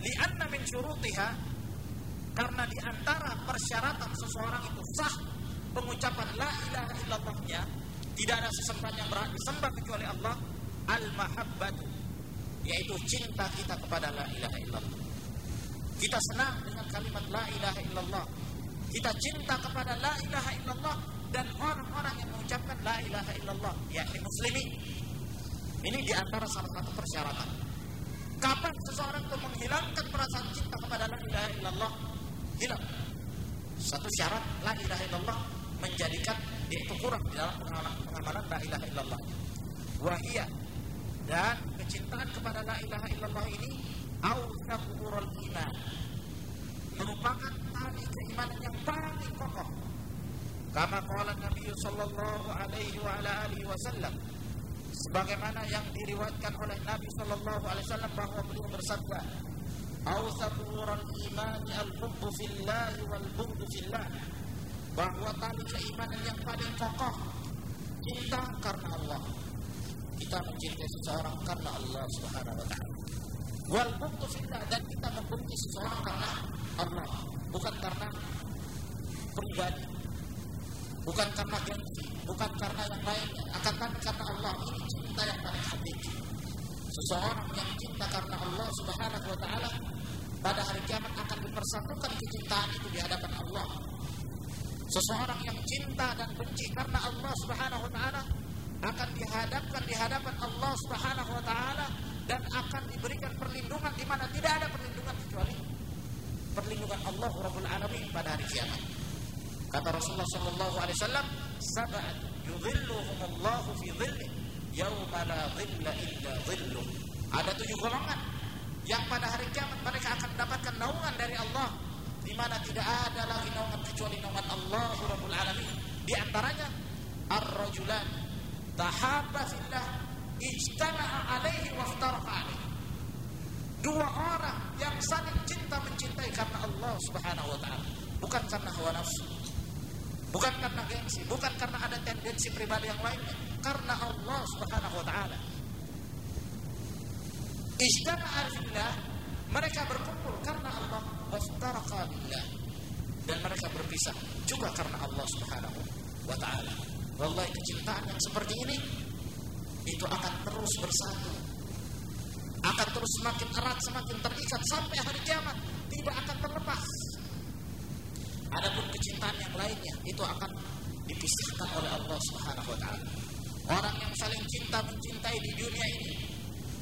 A: lianna min syurutiha karena di antara persyaratan seseorang itu sah pengucapan la ilaha illallahnya tidak ada sesembahan yang berhak disembah kecuali Allah al mahabbatu yaitu cinta kita kepada la ilaha illallah. Kita senang dengan kalimat la ilaha illallah. Kita cinta kepada la ilaha illallah dan orang-orang yang mengucapkan la ilaha illallah yakni muslimin. Ini di antara salah satu persyaratan. Kapan seseorang itu menghilangkan perasaan cinta kepada la ilaha illallah hilang. Satu syarat la ilaha illallah menjadikan dia itu kurang di dalam pengamalan la ilaha illallah. Wahia. Dan kecintaan kepada la ilaha illallah ini awsaqurul iman. Merupakan tali keimanan yang paling kokoh. Kama qala Nabi sallallahu alaihi wa ala alihi wasallam sebagaimana yang diriwayatkan oleh Nabi sallallahu alaihi wasallam bahwa beliau bersabda awsaqurul iman al-hubbu fillah wal bughdu fillah. Bahwa tali keimanan yang paling kokoh cinta karena Allah. Kita mencintai seseorang karena Allah Subhanahu wa taala. Wal bughdu fillah dan kita membenci seseorang karena Allah. Bukan karena pribadi. Bukan karena gengsi. Bukan karena yang lainnya. Akan karena Allah. Ini cinta yang paling hakiki seseorang yang cinta karena Allah Subhanahu wa taala pada hari kiamat akan dipersatukan kecintaan itu di hadapan Allah Seseorang yang cinta dan benci karena Allah Subhanahu wa taala akan dihadapkan di hadapan Allah Subhanahu wa taala dan akan diberikan perlindungan di mana tidak ada perlindungan kecuali perlindungan Allah Rabbul Alamin pada hari kiamat. Kata Rasulullah sallallahu alaihi wasallam, "Sab'at yudhilluhumullahu fi dhillih yauma la dhilla illa dhilluh." Ada tujuh golongan yang pada hari kiamat mereka akan mendapatkan naungan dari Allah di mana tidak ada lagi naungan kecuali naungan Allah Rabbul Alamin. Di antaranya ar-rajulan tahabba fillah ijtama'a alaihi wa alaihi. Dua orang yang saling cinta mencintai karena Allah Subhanahu wa taala, bukan karena hawa nafsu. Bukan karena gengsi, bukan karena ada tendensi pribadi yang lainnya, karena Allah Subhanahu wa taala. Ijtama'a fillah mereka berkumpul karena Allah wastaraqa billah dan mereka berpisah juga karena Allah Subhanahu wa taala. Wallahi kecintaan yang seperti ini itu akan terus bersatu. Akan terus semakin erat, semakin terikat sampai hari kiamat, tidak akan terlepas. Adapun kecintaan yang lainnya itu akan dipisahkan oleh Allah Subhanahu wa taala. Orang yang saling cinta mencintai di dunia ini.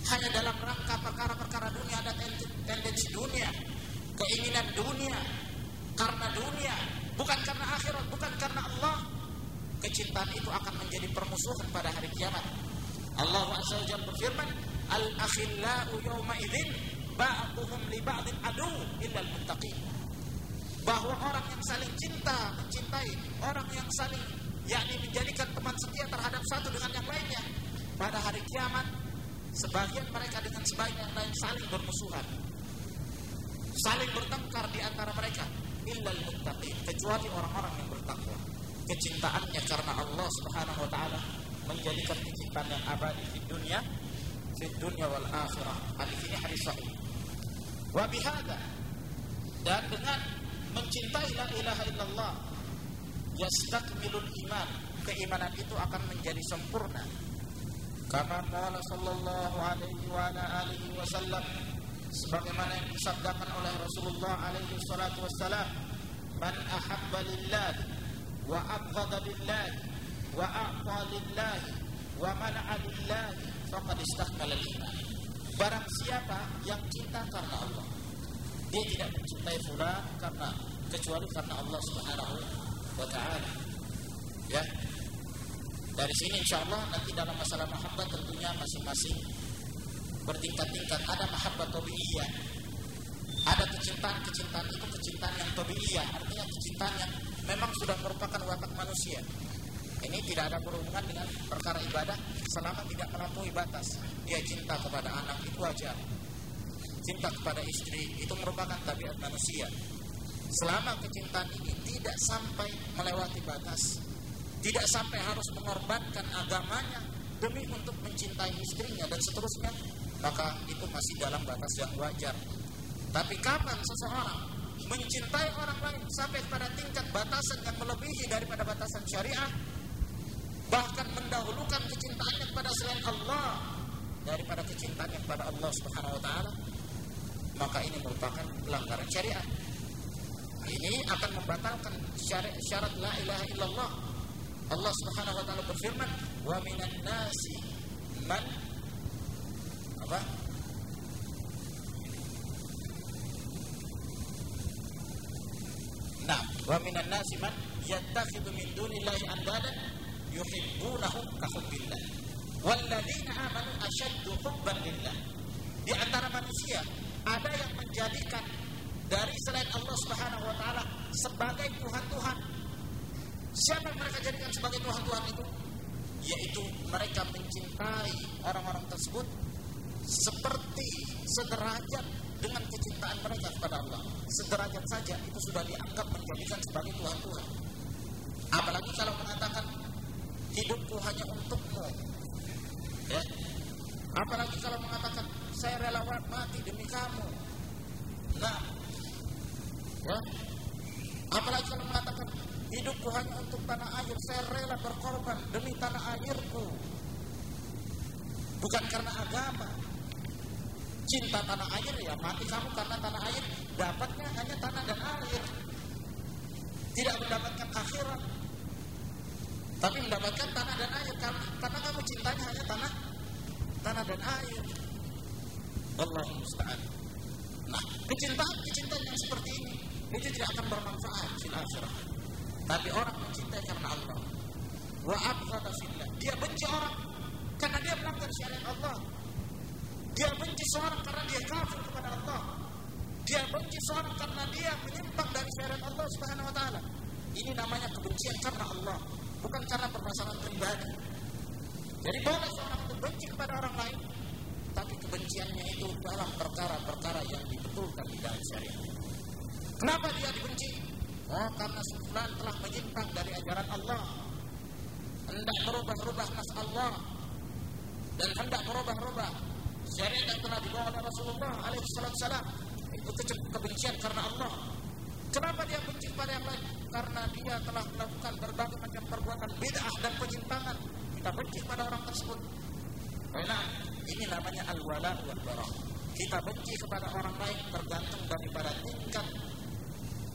A: Hanya dalam rangka perkara-perkara dunia ada tendensi dunia. Keinginan dunia. Karena dunia. Bukan karena akhirat bukan karena Allah. Kecintaan itu akan menjadi permusuhan pada hari kiamat. Allah Azza berfirman al akhillau yawma idzin ba'dhum li ba'din adu illa al muttaqin bahwa orang yang saling cinta mencintai orang yang saling yakni menjadikan teman setia terhadap satu dengan yang lainnya. Pada hari kiamat sebagian mereka dengan sebagian yang lain saling bermusuhan. Saling bertengkar di antara mereka. Illal muttaqin kecuali orang-orang yang bertakwa. Kecintaannya karena Allah Subhanahu wa taala menjadikan kecintaan yang abadi di dunia di dunia wal akhirah. Hadis ini hadis sahih. Wa bihada dan dengan mencintai la ilaha illallah yastakmilul iman. Keimanan itu akan menjadi sempurna. Kama qala sallallahu alaihi wa ala alihi wasallam sebagaimana yang disabdakan oleh Rasulullah alaihi salatu wassalam man ahabba lillah wa abghada lillah wa a'ta lillah wa mana'a lillah faqad istakmala iman barang siapa yang cinta karena Allah dia tidak mencintai fulan karena kecuali karena Allah Subhanahu wa taala ya dari sini insya Allah nanti dalam masalah mahabbah tentunya masing-masing bertingkat-tingkat ada mahabbah tabiiyah Ada kecintaan-kecintaan itu kecintaan yang tabiiyah, artinya kecintaan yang memang sudah merupakan watak manusia. Ini tidak ada berhubungan dengan perkara ibadah selama tidak melampaui batas. Dia cinta kepada anak itu wajar. Cinta kepada istri itu merupakan tabiat manusia. Selama kecintaan ini tidak sampai melewati batas, tidak sampai harus mengorbankan agamanya demi untuk mencintai istrinya dan seterusnya, maka itu masih dalam batas yang wajar. Tapi kapan seseorang mencintai orang lain sampai pada tingkat batasan yang melebihi daripada batasan syariah, bahkan mendahulukan kecintaannya kepada selain Allah daripada kecintaannya kepada Allah Subhanahu wa taala, maka ini merupakan pelanggaran syariat. Ini akan membatalkan syarat, syarat la ilaha illallah. Allah Subhanahu wa taala berfirman, "Wa minan nasi man apa? Nah, wa minan nasi man yattakhidhu min dunillahi andadan yuhibbunahum ka hubbillah. Walladzina amanu ashaddu hubban lillah. Di antara manusia ada yang menjadikan dari selain Allah Subhanahu wa taala sebagai Tuhan-Tuhan. Siapa yang mereka jadikan sebagai Tuhan-Tuhan itu? Yaitu mereka mencintai orang-orang tersebut seperti sederajat dengan kecintaan mereka kepada Allah. Sederajat saja itu sudah dianggap menjadikan sebagai Tuhan Tuhan. Apalagi kalau mengatakan hidupku hanya untukmu. Ya. Apalagi kalau mengatakan saya rela mati demi kamu. Nah, ya. Apalagi kalau mengatakan hidupku hanya untuk tanah air, saya rela berkorban demi tanah airku. Bukan karena agama, cinta tanah air ya mati kamu karena tanah air dapatnya hanya tanah dan air. Tidak mendapatkan akhirat. Tapi mendapatkan tanah dan air karena, karena kamu cintanya hanya tanah tanah dan air. Allah musta'an. Nah kecintaan kecintaan yang seperti ini itu tidak akan bermanfaat akhirat tapi orang mencintai karena Allah wa abghada fillah dia benci orang karena dia melanggar syariat Allah dia benci seorang karena dia kafir kepada Allah. Dia benci seorang karena dia menyimpang dari syariat Allah Subhanahu wa taala. Ini namanya kebencian karena Allah, bukan karena permasalahan pribadi. Jadi boleh seorang itu benci kepada orang lain, tapi kebenciannya itu dalam perkara-perkara yang dibetulkan di dalam syariat. Kenapa dia dibenci? Oh, karena sebulan telah menyimpang dari ajaran Allah. Hendak merubah-rubah nas Allah dan hendak merubah-rubah syariat yang telah dibawa oleh Rasulullah alaihi salam itu kebencian karena Allah. Kenapa dia benci pada yang lain? Karena dia telah melakukan berbagai macam perbuatan bid'ah dan penyimpangan. Kita benci pada orang tersebut. Karena ini namanya al-wala wal. Kita benci kepada orang lain tergantung daripada tingkat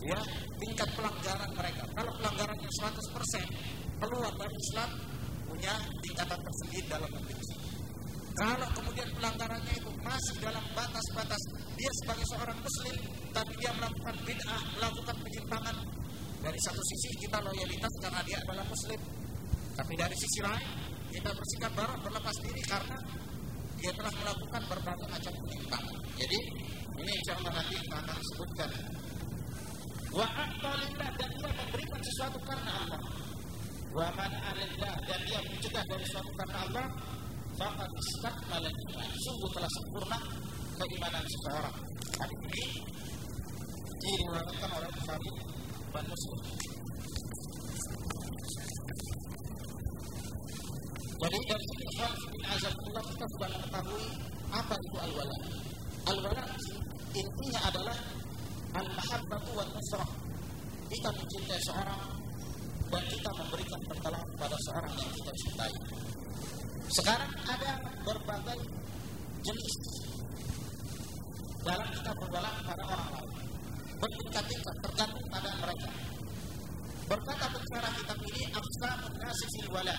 A: ya, tingkat pelanggaran mereka. Kalau pelanggarannya 100% keluar dari Islam punya tingkatan tersendiri dalam membenci. Kalau kemudian pelanggarannya itu masih dalam batas-batas dia sebagai seorang muslim tapi dia melakukan bid'ah, melakukan penyimpangan. Dari satu sisi kita loyalitas karena dia adalah muslim. Tapi dari sisi lain kita bersikap baru berlepas diri karena dia telah melakukan berbagai macam penyimpangan. Jadi ini insya Allah nanti akan sebutkan. Wa aqtalillah dan dia memberikan sesuatu karena Allah. Wa man dan dia mencegah dari sesuatu karena Allah faqad istakmala iman. Sungguh telah sempurna keimanan seseorang. Hadis ini diriwayatkan oleh Bukhari dan Muslim. Jadi dari sini Ikhwan bin Azabullah kita sudah mengetahui apa itu al-wala. Al-wala intinya adalah al-mahabbatu wa nusrah. Kita mencintai seorang dan kita memberikan pertolongan kepada seorang yang kita cintai. Sekarang ada berbagai jenis dalam kita berwala pada orang lain. Bertingkat-tingkat tergantung pada mereka. Berkata pencerah kitab ini aqsamun nasi wala.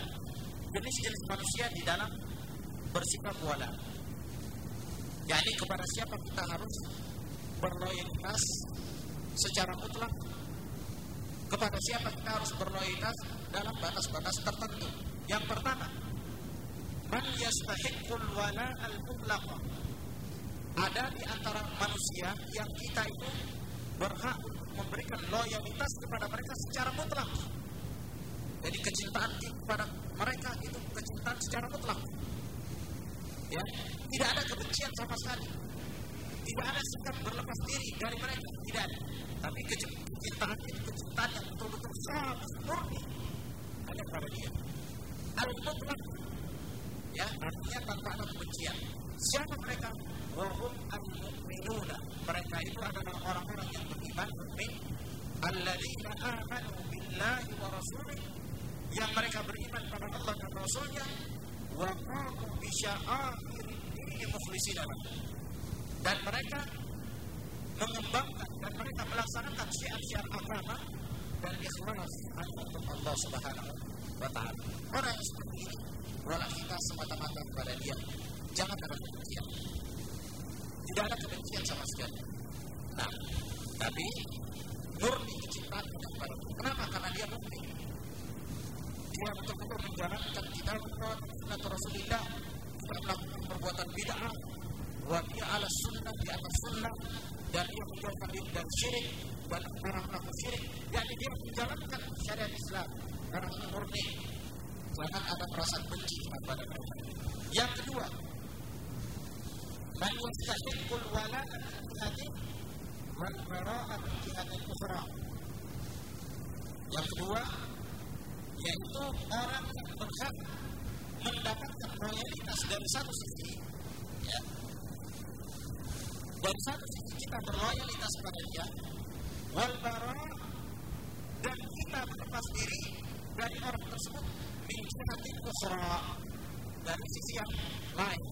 A: Jenis-jenis manusia di dalam bersikap wala. Yani kepada siapa kita harus berloyalitas secara mutlak kepada siapa kita harus berloyalitas dalam batas-batas tertentu. Yang pertama, man yastahiqqul wala al mutlaq ada di antara manusia yang kita itu berhak memberikan loyalitas kepada mereka secara mutlak. Jadi kecintaan kepada mereka itu kecintaan secara mutlak. Ya, tidak ada kebencian sama sekali. Tidak ada sikap berlepas diri dari mereka, tidak ada. Tapi kecintaan itu kecintaan yang betul-betul sangat murni hanya kepada dia. Al-mutlak ya artinya tanpa ada kebencian. Siapa mereka? Wahum al-mu'minuna. Mereka itu adalah orang-orang yang beriman, mukmin. Alladzina amanu billahi wa rasulih. Yang mereka beriman pada Allah dan Rasulnya. Wa qamu bi sya'airi mukhlisina Dan mereka mengembangkan dan mereka melaksanakan syiar-syiar agama dan ikhlas untuk Allah Subhanahu wa taala. Orang yang seperti ini wala kita semata-mata kepada dia. Jangan ada kebencian. Tidak ada kebencian sama sekali. Nah, tapi murni kecintaan kepada Kenapa? Karena dia murni. Dia betul-betul menjalankan kita Allah, sunnah Rasulullah, tidak melakukan perbuatan bid'ah, wa ala sunnah di atas sunnah. Dan dia menjauhkan diri dari syirik dan orang melakukan syirik yakni dia menjalankan syariat Islam orang murni. Jangan ada perasaan benci kepada mereka. Yang kedua man yastahiqqul wala'a hati wal bara'ah hati ukhra yang kedua yaitu orang yang berhak mendapatkan loyalitas dari satu sisi ya dari satu sisi kita berloyalitas pada dia wal dan kita berlepas diri dari orang tersebut min jihatin ukhra dari sisi yang lain.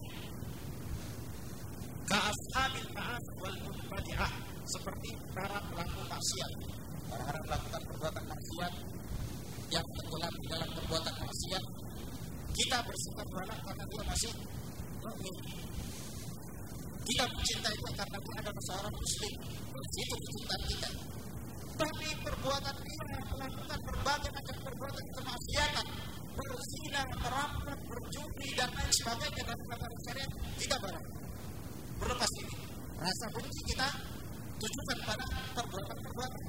A: Ka ashabil ma'as wal mubtadi'ah seperti para pelaku maksiat. Orang-orang melakukan perbuatan maksiat yang tenggelam di dalam perbuatan maksiat. Kita bersikap balak karena dia masih kita mencintai dia karena dia adalah seorang muslim. Itu kecintaan kita. Tapi perbuatan dia melakukan berbagai macam perbuatan kemaksiatan berzina, merampok, berjudi dan lain sebagainya dalam pelanggaran syariat. Kita barang berlepas ini rasa benci kita tujukan pada perbuatan-perbuatan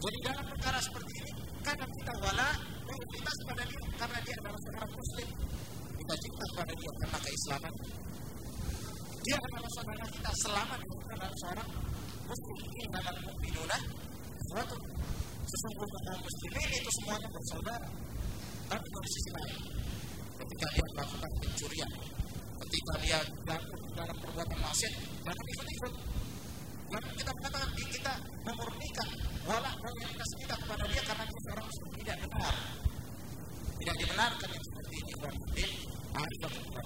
A: jadi dalam perkara seperti ini karena kita wala loyalitas pada dia karena dia adalah seorang muslim. Kita cinta pada dia karena keislaman saudara kita selama dia adalah seorang muslim ini adalah mu'minuna suatu sesungguhnya kaum muslimin itu semuanya bersaudara tapi dari sisi lain ketika dia melakukan pencurian ketika dia jatuh dalam perbuatan maksiat jangan ikut-ikut. Lalu kita mengatakan kita memurnikan wala loyalitas kita kepada dia karena dia seorang muslim tidak benar. Tidak dibenarkan yang seperti ini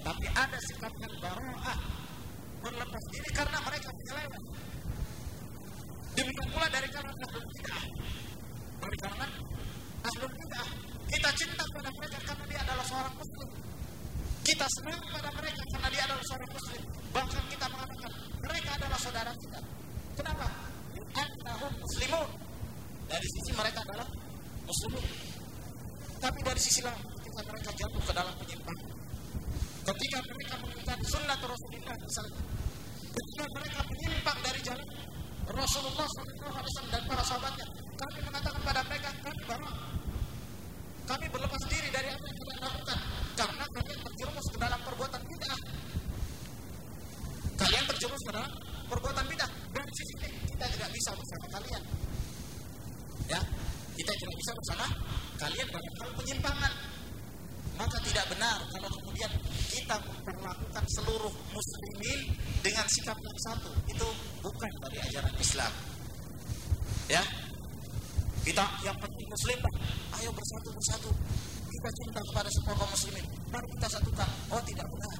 A: Tapi ada sikap yang baro'ah berlepas diri karena mereka penyelewan. Demikian pula dari kalangan ahlul bid'ah. Dari kalangan ahlul bid'ah. Kita cinta pada mereka karena dia adalah seorang muslim. Kita senang pada mereka karena dia adalah seorang muslim. Bahkan kita mengatakan mereka adalah saudara kita. Kenapa? Annahum muslimun. Dari sisi mereka adalah muslimun. Tapi dari sisi lain ketika mereka jatuh ke dalam penyimpangan. Ketika mereka mengikuti sunnah Rasulullah misalnya. Ketika mereka menyimpang dari jalan Rasulullah SAW dan para sahabatnya. Kami mengatakan pada mereka, kami baru kami berlepas diri dari apa yang kalian lakukan karena kalian terjerumus ke dalam perbuatan bid'ah. Kalian terjerumus ke dalam perbuatan bid'ah dan sisi kita tidak bisa bersama kalian. Ya, kita tidak bisa bersama kalian dalam penyimpangan. Maka tidak benar kalau kemudian kita memperlakukan seluruh muslimin dengan sikap yang satu. Itu bukan dari ajaran Islam. Ya, kita yang penting muslim ayo bersatu bersatu. Kita cinta kepada semua muslimin. Mari kita satukan. Oh tidak benar.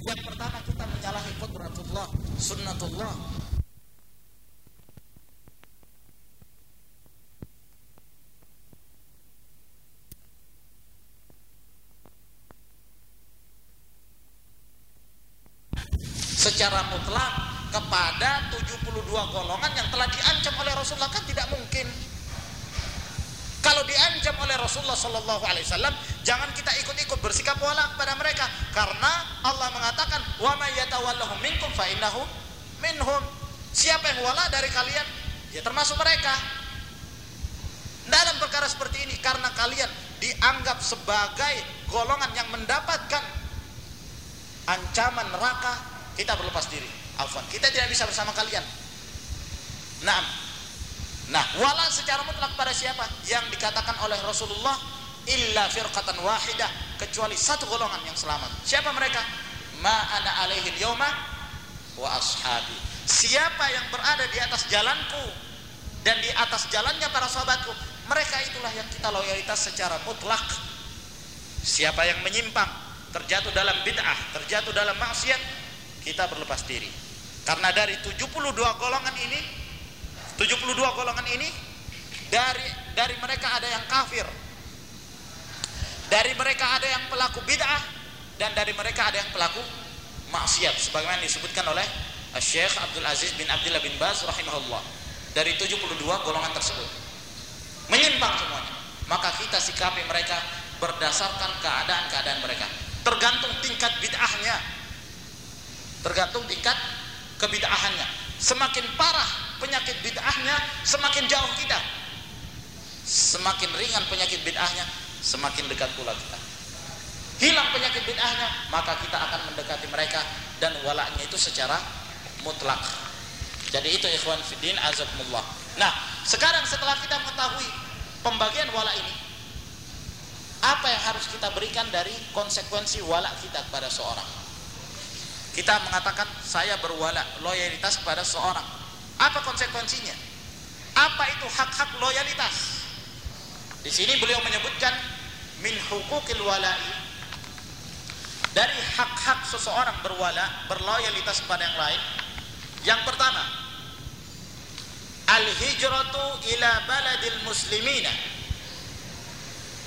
A: Yang pertama kita menyalahi qudratullah, sunnatullah. Secara mutlak kepada 72 golongan yang telah diancam oleh Rasulullah kan tidak mungkin Kalau diancam oleh Rasulullah Sallallahu Alaihi Wasallam, jangan kita ikut-ikut bersikap wala kepada mereka, karena Allah mengatakan, wa minkum fa minhum. Siapa yang wala dari kalian, ya termasuk mereka. Dalam perkara seperti ini, karena kalian dianggap sebagai golongan yang mendapatkan ancaman neraka, kita berlepas diri. Alfan, kita tidak bisa bersama kalian. Nah, Nah, wala secara mutlak pada siapa? Yang dikatakan oleh Rasulullah illa firqatan wahidah, kecuali satu golongan yang selamat. Siapa mereka? Ma ana yauma wa ashabi. Siapa yang berada di atas jalanku dan di atas jalannya para sahabatku, mereka itulah yang kita loyalitas secara mutlak. Siapa yang menyimpang, terjatuh dalam bid'ah, terjatuh dalam maksiat, kita berlepas diri. Karena dari 72 golongan ini 72 golongan ini dari dari mereka ada yang kafir. Dari mereka ada yang pelaku bid'ah dan dari mereka ada yang pelaku maksiat sebagaimana disebutkan oleh Syekh Abdul Aziz bin Abdullah bin Baz rahimahullah. Dari 72 golongan tersebut. Menyimpang semuanya. Maka kita sikapi mereka berdasarkan keadaan-keadaan mereka. Tergantung tingkat bid'ahnya. Tergantung tingkat kebid'ahannya. Semakin parah penyakit bid'ahnya semakin jauh kita. Semakin ringan penyakit bid'ahnya semakin dekat pula kita. Hilang penyakit bid'ahnya maka kita akan mendekati mereka dan walaknya itu secara mutlak. Jadi itu ikhwan fiddin azakumullah. Nah sekarang setelah kita mengetahui pembagian wala ini apa yang harus kita berikan dari konsekuensi wala kita kepada seorang kita mengatakan saya berwala loyalitas kepada seorang apa konsekuensinya? Apa itu hak-hak loyalitas? Di sini beliau menyebutkan min hukukil wala'i dari hak-hak seseorang berwala, berloyalitas kepada yang lain. Yang pertama, al-hijratu ila baladil muslimina.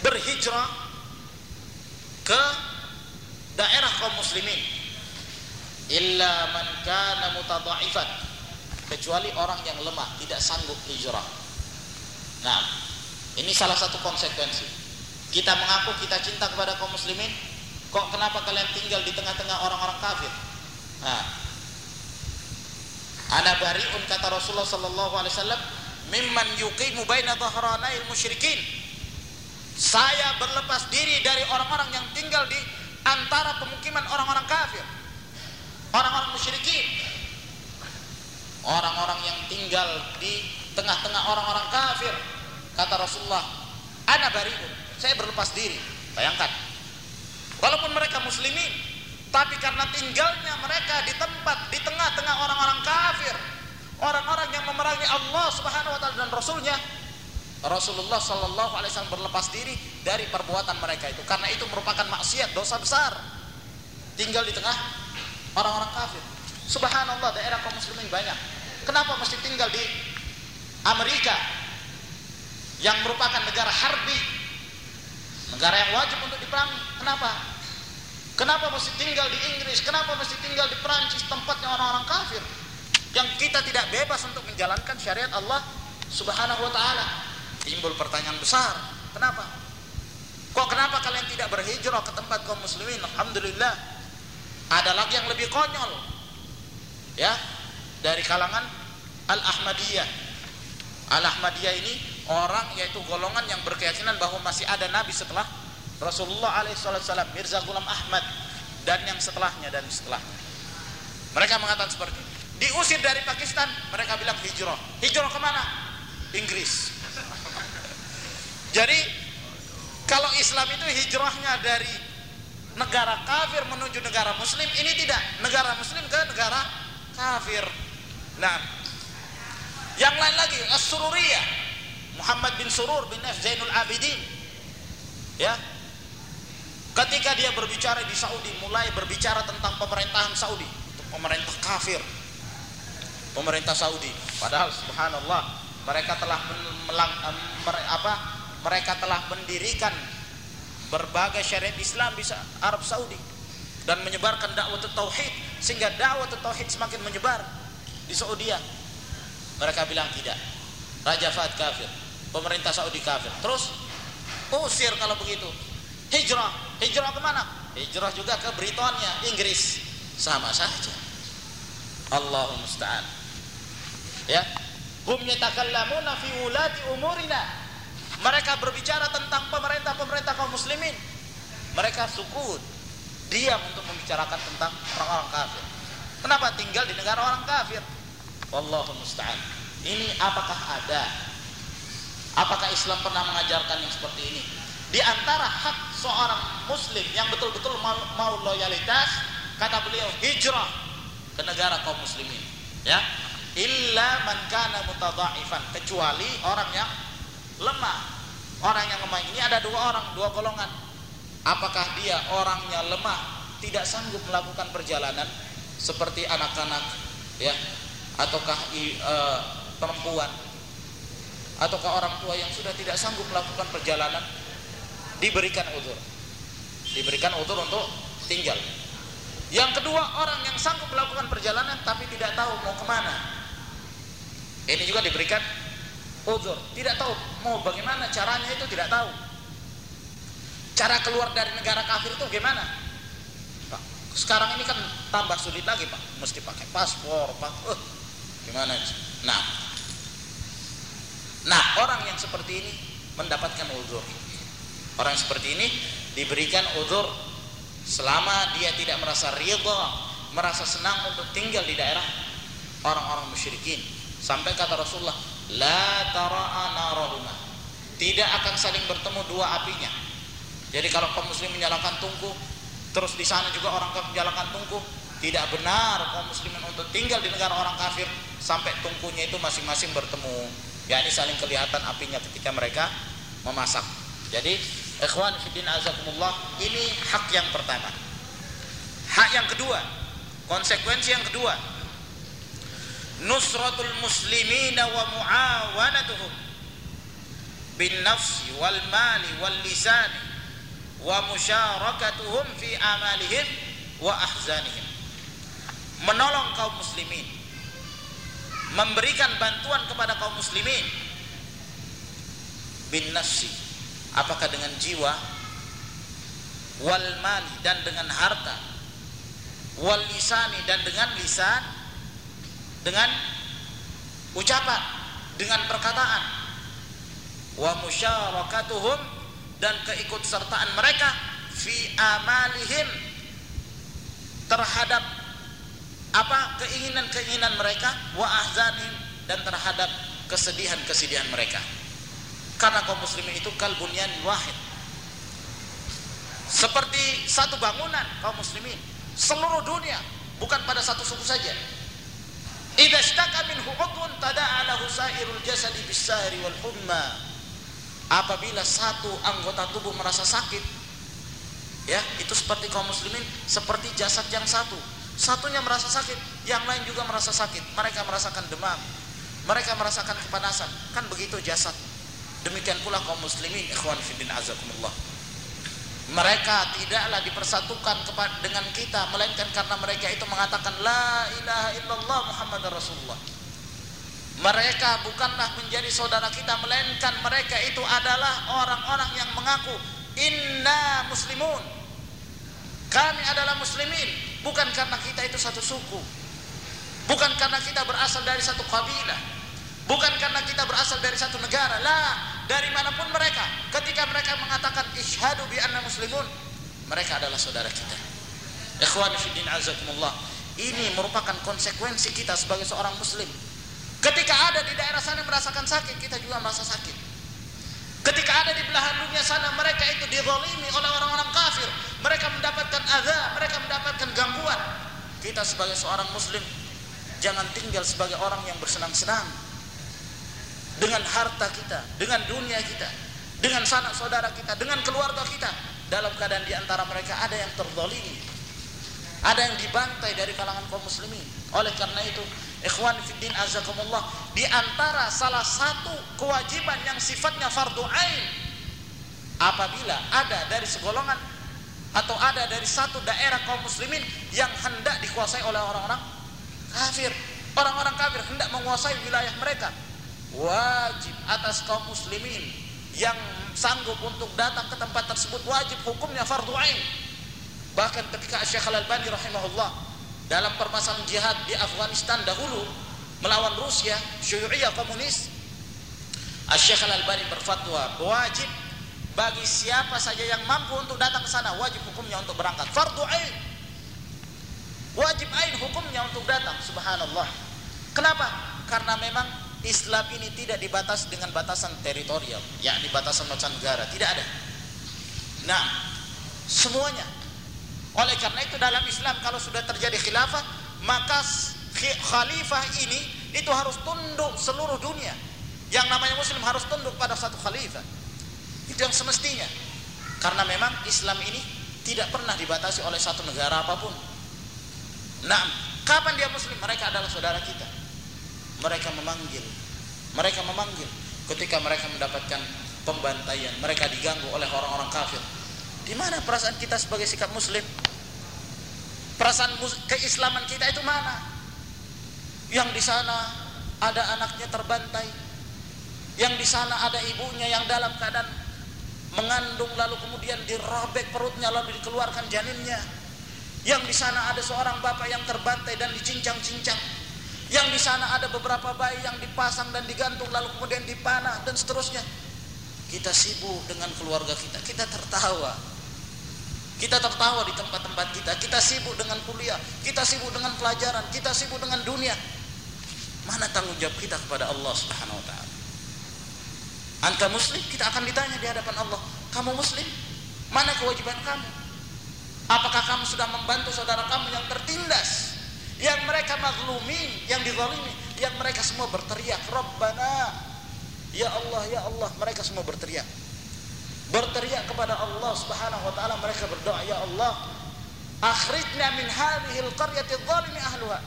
A: Berhijrah ke daerah kaum muslimin. Illa man kana mutadha'ifan kecuali orang yang lemah tidak sanggup hijrah. Nah, ini salah satu konsekuensi. Kita mengaku kita cinta kepada kaum muslimin, kok kenapa kalian tinggal di tengah-tengah orang-orang kafir? Nah, Ana bariun kata Rasulullah sallallahu alaihi wasallam mimman yuqimu baina dhahranail musyrikin. Saya berlepas diri dari orang-orang yang tinggal di antara pemukiman orang-orang kafir. Orang-orang musyrikin. Orang-orang yang tinggal di tengah-tengah orang-orang kafir. Kata Rasulullah ana bariun. Saya berlepas diri. Bayangkan. Walaupun mereka muslimin tapi karena tinggalnya mereka di tempat di tengah-tengah orang-orang kafir orang-orang yang memerangi Allah subhanahu wa ta'ala dan Rasulnya Rasulullah Shallallahu Alaihi Wasallam berlepas diri dari perbuatan mereka itu. Karena itu merupakan maksiat dosa besar. Tinggal di tengah orang-orang kafir Subhanallah daerah kaum muslimin banyak Kenapa mesti tinggal di Amerika yang merupakan negara harbi, negara yang wajib untuk diperangi? Kenapa? Kenapa mesti tinggal di Inggris? Kenapa mesti tinggal di Perancis tempatnya orang-orang kafir? Yang kita tidak bebas untuk menjalankan syariat Allah Subhanahu wa taala. Timbul pertanyaan besar. Kenapa? Kok kenapa kalian tidak berhijrah ke tempat kaum muslimin? Alhamdulillah. Ada lagi yang lebih konyol. Ya, dari kalangan Al-Ahmadiyah. Al-Ahmadiyah ini orang yaitu golongan yang berkeyakinan bahwa masih ada nabi setelah Rasulullah alaihissalam, Mirza Ghulam Ahmad dan yang setelahnya dan setelahnya. Mereka mengatakan seperti ini. Diusir dari Pakistan, mereka bilang hijrah. Hijrah ke mana? Inggris. Jadi kalau Islam itu hijrahnya dari negara kafir menuju negara muslim, ini tidak. Negara muslim ke negara kafir. Nah, yang lain lagi As-Sururiyah Muhammad bin Surur bin F. Zainul Abidin ya ketika dia berbicara di Saudi mulai berbicara tentang pemerintahan Saudi pemerintah kafir pemerintah Saudi padahal subhanallah mereka telah melang, apa mereka telah mendirikan berbagai syariat Islam di Arab Saudi dan menyebarkan dakwah tauhid sehingga dakwah tauhid semakin menyebar di Saudi mereka bilang tidak Raja Fahd kafir pemerintah Saudi kafir. Terus usir kalau begitu. Hijrah, hijrah ke mana? Hijrah juga ke Britania, Inggris. Sama saja. Allahumma musta'an. Ya. Hum yatakallamuna fi ulati umurina. Mereka berbicara tentang pemerintah-pemerintah kaum muslimin. Mereka sukut, diam untuk membicarakan tentang orang-orang kafir. Kenapa tinggal di negara orang kafir? Wallahu musta'an. Ini apakah ada? Apakah Islam pernah mengajarkan yang seperti ini? Di antara hak seorang muslim yang betul-betul mau, mau loyalitas, kata beliau hijrah ke negara kaum muslimin. Ya. Illa man kana mutadha'ifan, kecuali orang yang lemah. Orang yang lemah ini ada dua orang, dua golongan. Apakah dia orangnya lemah, tidak sanggup melakukan perjalanan seperti anak-anak ya? Ataukah e, perempuan? Ataukah orang tua yang sudah tidak sanggup melakukan perjalanan? Diberikan uzur. Diberikan uzur untuk tinggal. Yang kedua orang yang sanggup melakukan perjalanan tapi tidak tahu mau ke mana. Ini juga diberikan uzur tidak tahu mau bagaimana caranya itu tidak tahu cara keluar dari negara kafir itu gimana sekarang ini kan tambah sulit lagi pak mesti pakai paspor pak uh, Gimana? Nah, nah orang yang seperti ini mendapatkan uzur. Orang seperti ini diberikan uzur selama dia tidak merasa ridha, merasa senang untuk tinggal di daerah orang-orang musyrikin. Sampai kata Rasulullah, la tara'a. Tidak akan saling bertemu dua apinya. Jadi kalau kaum muslim menyalakan tungku, terus di sana juga orang kafir menyalakan tungku, tidak benar kaum muslimin untuk tinggal di negara orang kafir sampai tungkunya itu masing-masing bertemu. Ya ini saling kelihatan apinya ketika mereka memasak. Jadi ikhwan fillah azakumullah ini hak yang pertama. Hak yang kedua, konsekuensi yang kedua. Nusratul muslimina wa muawanatuhum bin nafsi wal mali wal lisani wa musyarakatuhum fi amalihim wa ahzanihim menolong kaum muslimin. Memberikan bantuan kepada kaum muslimin. Bin nafsi. Apakah dengan jiwa? Wal mali dan dengan harta. Wal lisani dan dengan lisan dengan ucapan dengan perkataan. Wa musyarakatuhum dan keikutsertaan mereka fi amalihim terhadap apa keinginan-keinginan mereka wa ahzanim dan terhadap kesedihan-kesedihan mereka. Karena kaum muslimin itu kalbunyan wahid. Seperti satu bangunan kaum muslimin seluruh dunia bukan pada satu suku saja idza ishtaka minhu udhun tada'a lahu sairul jasadi bisahri wal humma apabila satu anggota tubuh merasa sakit ya itu seperti kaum muslimin seperti jasad yang satu Satunya merasa sakit, yang lain juga merasa sakit. Mereka merasakan demam, mereka merasakan kepanasan. Kan begitu jasad. Demikian pula kaum muslimin ikhwan fiddin azakumullah. Mereka tidaklah dipersatukan dengan kita melainkan karena mereka itu mengatakan la ilaha illallah Muhammad Rasulullah. Mereka bukanlah menjadi saudara kita melainkan mereka itu adalah orang-orang yang mengaku inna muslimun. Kami adalah muslimin bukan karena kita itu satu suku bukan karena kita berasal dari satu kabilah bukan karena kita berasal dari satu negara lah dari mana pun mereka. Ketika mereka mengatakan isyhadu bi anna muslimun mereka adalah saudara kita. Ikhwani fiddin azakumullah. Ini merupakan konsekuensi kita sebagai seorang muslim. Ketika ada di daerah sana merasakan sakit kita juga merasa sakit. Ketika ada di belahan dunia sana mereka itu dizalimi oleh orang-orang kafir. Mereka mendapatkan azab, mereka mendapatkan gangguan. Kita sebagai seorang muslim jangan tinggal sebagai orang yang bersenang-senang dengan harta kita, dengan dunia kita, dengan sanak saudara kita, dengan keluarga kita. Dalam keadaan di antara mereka ada yang terzalimi. Ada yang dibantai dari kalangan kaum muslimin. Oleh karena itu, Ikhwan fiddin azakumullah di antara salah satu kewajiban yang sifatnya fardu ain apabila ada dari segolongan atau ada dari satu daerah kaum muslimin yang hendak dikuasai oleh orang-orang kafir orang-orang kafir hendak menguasai wilayah mereka wajib atas kaum muslimin yang sanggup untuk datang ke tempat tersebut wajib hukumnya fardu ain. Bahkan ketika Syekh Al-Albani rahimahullah dalam permasalahan jihad di Afghanistan dahulu melawan Rusia Syu'iyah komunis Syekh Al-Albani berfatwa wajib bagi siapa saja yang mampu untuk datang ke sana wajib hukumnya untuk berangkat. Fardu ain. Wajib ain hukumnya untuk datang subhanallah. Kenapa? Karena memang Islam ini tidak dibatas dengan batasan teritorial, yakni batasan negara, tidak ada. Nah, semuanya. Oleh karena itu dalam Islam kalau sudah terjadi khilafah, maka khalifah ini itu harus tunduk seluruh dunia. Yang namanya muslim harus tunduk pada satu khalifah. Itu yang semestinya. Karena memang Islam ini tidak pernah dibatasi oleh satu negara apa pun. Nah, kapan dia muslim? Mereka adalah saudara kita mereka memanggil. Mereka memanggil. Ketika mereka mendapatkan pembantaian mereka diganggu oleh orang-orang kafir. Di mana perasaan kita sebagai sikap muslim? Perasaan keislaman kita itu mana? Yang di sana ada anaknya terbantai. Yang di sana ada ibunya yang dalam keadaan mengandung lalu kemudian dirobek perutnya lalu dikeluarkan janinnya. Yang di sana ada seorang bapak yang terbantai dan dicincang-cincang yang di sana ada beberapa bayi yang dipasang dan digantung lalu kemudian dipanah dan seterusnya. Kita sibuk dengan keluarga kita, kita tertawa. Kita tertawa di tempat-tempat kita, kita sibuk dengan kuliah, kita sibuk dengan pelajaran, kita sibuk dengan dunia. Mana tanggung jawab kita kepada Allah Subhanahu wa taala? Anta muslim, kita akan ditanya di hadapan Allah. Kamu muslim? Mana kewajiban kamu? Apakah kamu sudah membantu saudara kamu yang tertindas? Yang mereka mazlumin, yang dizalimi, yang mereka semua berteriak, Rabbana, ya Allah, ya Allah, mereka semua berteriak. Berteriak kepada Allah Subhanahu wa taala, mereka berdoa, ya Allah, akhrijna min hadhihi al-qaryati adh-dhalimi ahluha.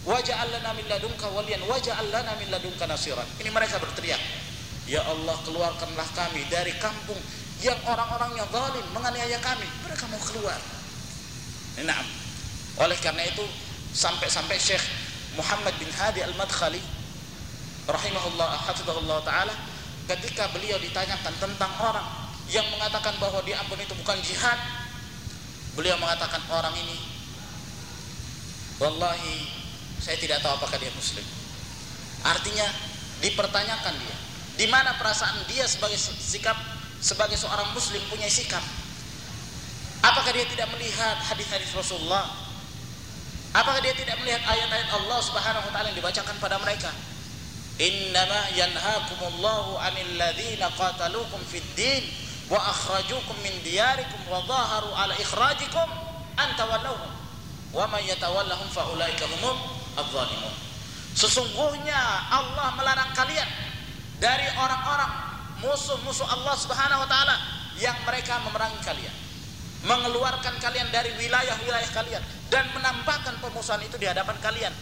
A: Waj'al lana min ladunka waliyan waj'al lana min ladunka nasiran. Ini mereka berteriak. Ya Allah, keluarkanlah kami dari kampung yang orang-orangnya zalim menganiaya kami. Mereka mau keluar. Nah, oleh karena itu sampai-sampai Syekh Muhammad bin Hadi Al-Madkhali rahimahullah hafizahullah taala ketika beliau ditanyakan tentang orang yang mengatakan bahwa diampun itu bukan jihad beliau mengatakan orang ini wallahi saya tidak tahu apakah dia muslim. Artinya dipertanyakan dia di mana perasaan dia sebagai sikap sebagai seorang muslim punya sikap? Apakah dia tidak melihat hadis-hadis Rasulullah Apakah dia tidak melihat ayat-ayat Allah Subhanahu wa taala yang dibacakan pada mereka? Innama yanhaakumullahu 'anil ladzina qataluukum fid din wa akhrajukum min diyarikum wa dhaharu 'ala ikhrajikum an tawallahum wa man yatawallahum fa ulaika humul adh-dhalimun. Sesungguhnya Allah melarang kalian dari orang-orang musuh-musuh Allah Subhanahu wa taala yang mereka memerangi kalian mengeluarkan kalian dari wilayah-wilayah kalian dan menampakkan pemusuhan itu di hadapan kalian.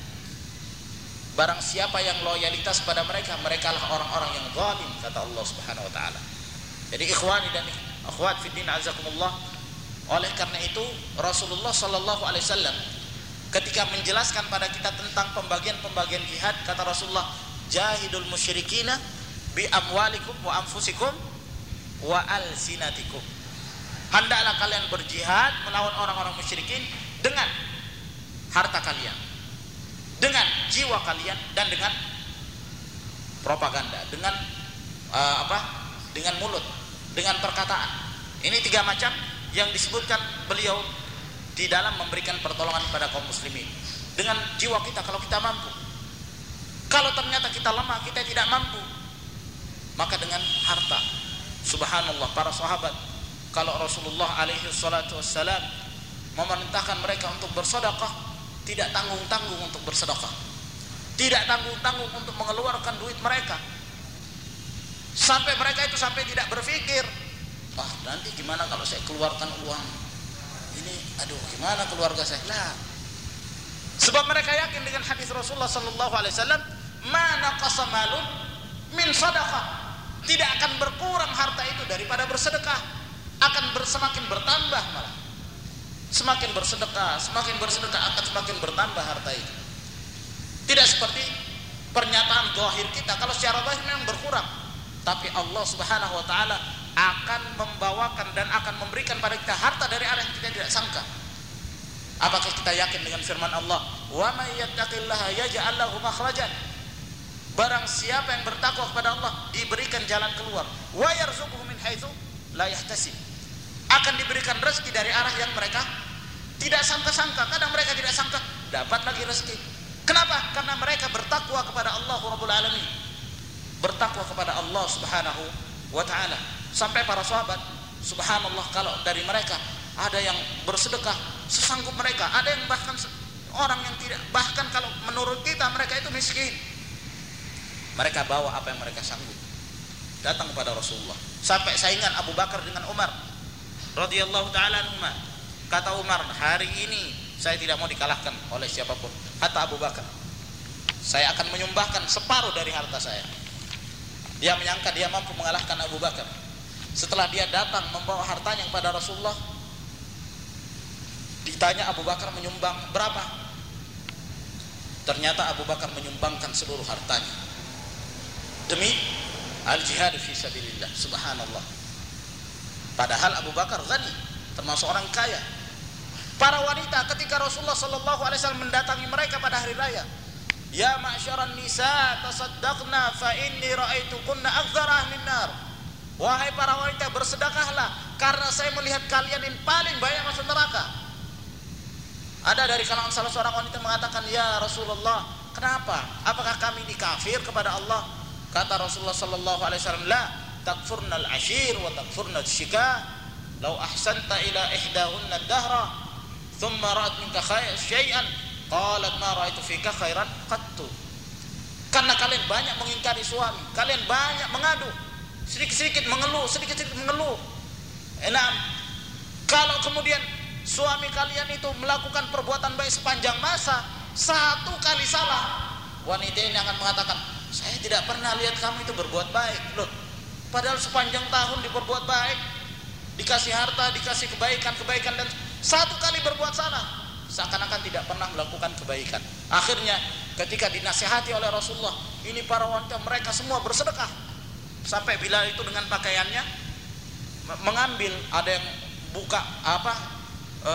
A: Barang siapa yang loyalitas pada mereka, mereka lah orang-orang yang zalim kata Allah Subhanahu wa taala. Jadi ikhwani dan akhwat fiddin azakumullah. Oleh karena itu Rasulullah sallallahu alaihi wasallam ketika menjelaskan pada kita tentang pembagian-pembagian jihad kata Rasulullah jahidul musyrikina bi amwalikum wa anfusikum wa alsinatikum hendaklah kalian berjihad melawan orang-orang musyrikin dengan harta kalian dengan jiwa kalian dan dengan propaganda dengan uh, apa dengan mulut dengan perkataan. Ini tiga macam yang disebutkan beliau di dalam memberikan pertolongan kepada kaum muslimin. Dengan jiwa kita kalau kita mampu. Kalau ternyata kita lemah kita tidak mampu maka dengan harta. Subhanallah para sahabat kalau Rasulullah alaihi salatu wassalam memerintahkan mereka untuk bersedekah tidak tanggung-tanggung untuk bersedekah. Tidak tanggung-tanggung untuk mengeluarkan duit mereka. Sampai mereka itu sampai tidak berpikir wah nanti gimana kalau saya keluarkan uang? Ini aduh gimana keluarga saya? Lah. Sebab mereka yakin dengan hadis Rasulullah sallallahu alaihi wasallam mana qasamalun min sadaqah. Tidak akan berkurang harta itu daripada bersedekah akan semakin bertambah malah. Semakin bersedekah semakin bersedekah akan semakin bertambah harta itu. Tidak seperti pernyataan zahir kita. Kalau secara zahir memang berkurang. Tapi Allah Subhanahu wa taala akan membawakan dan akan memberikan pada kita harta dari arah yang kita tidak sangka. Apakah kita yakin dengan firman Allah? Wa may yattaqillaha yaj'al lahu makhrajan. Barang siapa yang bertakwa kepada Allah diberikan jalan keluar. Wa yarzuquhu min haitsu la yahtasib akan diberikan rezeki dari arah yang mereka tidak sangka-sangka. Kadang mereka tidak sangka dapat lagi rezeki. Kenapa? Karena mereka bertakwa kepada Allah Rabbul Alamin. Bertakwa kepada Allah Subhanahu wa taala. Sampai para sahabat subhanallah kalau dari mereka ada yang bersedekah sesanggup mereka. Ada yang bahkan orang yang tidak bahkan kalau menurut kita mereka itu miskin. Mereka bawa apa yang mereka sanggup. Datang kepada Rasulullah. Sampai saingan Abu Bakar dengan Umar radhiyallahu taala Umar kata Umar hari ini saya tidak mau dikalahkan oleh siapa pun kata Abu Bakar saya akan menyumbahkan separuh dari harta saya dia menyangka dia mampu mengalahkan Abu Bakar. Setelah dia datang membawa hartanya kepada Rasulullah, ditanya Abu Bakar menyumbang berapa? Ternyata Abu Bakar menyumbangkan seluruh hartanya. Demi al-jihad fi sabilillah. Subhanallah. Padahal Abu Bakar ghani, termasuk orang kaya. Para wanita ketika Rasulullah sallallahu alaihi wasallam mendatangi mereka pada hari raya, Ya ma'syaran nisa tasaddaqna fa inni ra'aitukunna aktsara ahli nar. Wahai para wanita bersedekahlah karena saya melihat kalian yang paling banyak masuk neraka. Ada dari kalangan salah seorang wanita mengatakan, "Ya Rasulullah, kenapa? Apakah kami dikafir kepada Allah?" Kata Rasulullah sallallahu alaihi wasallam, "La, takfurnal ashir wa takfurnal shika. Lau ahsanta ila ihdahunna ad-dahra, thumma ra'at minka syai'an Qalat ma raaitu fika khairan qattu. Karena kalian banyak mengingkari suami, kalian banyak mengadu, sedikit-sedikit mengeluh, sedikit-sedikit mengeluh. Enam. Kalau kemudian suami kalian itu melakukan perbuatan baik sepanjang masa, satu kali salah, wanita ini akan mengatakan, saya tidak pernah lihat kamu itu berbuat baik. Loh, padahal sepanjang tahun diperbuat baik, dikasih harta, dikasih kebaikan-kebaikan dan satu kali berbuat salah seakan-akan tidak pernah melakukan kebaikan. Akhirnya ketika dinasihati oleh Rasulullah, ini para wanita mereka semua bersedekah. Sampai bila itu dengan pakaiannya mengambil ada yang buka apa e,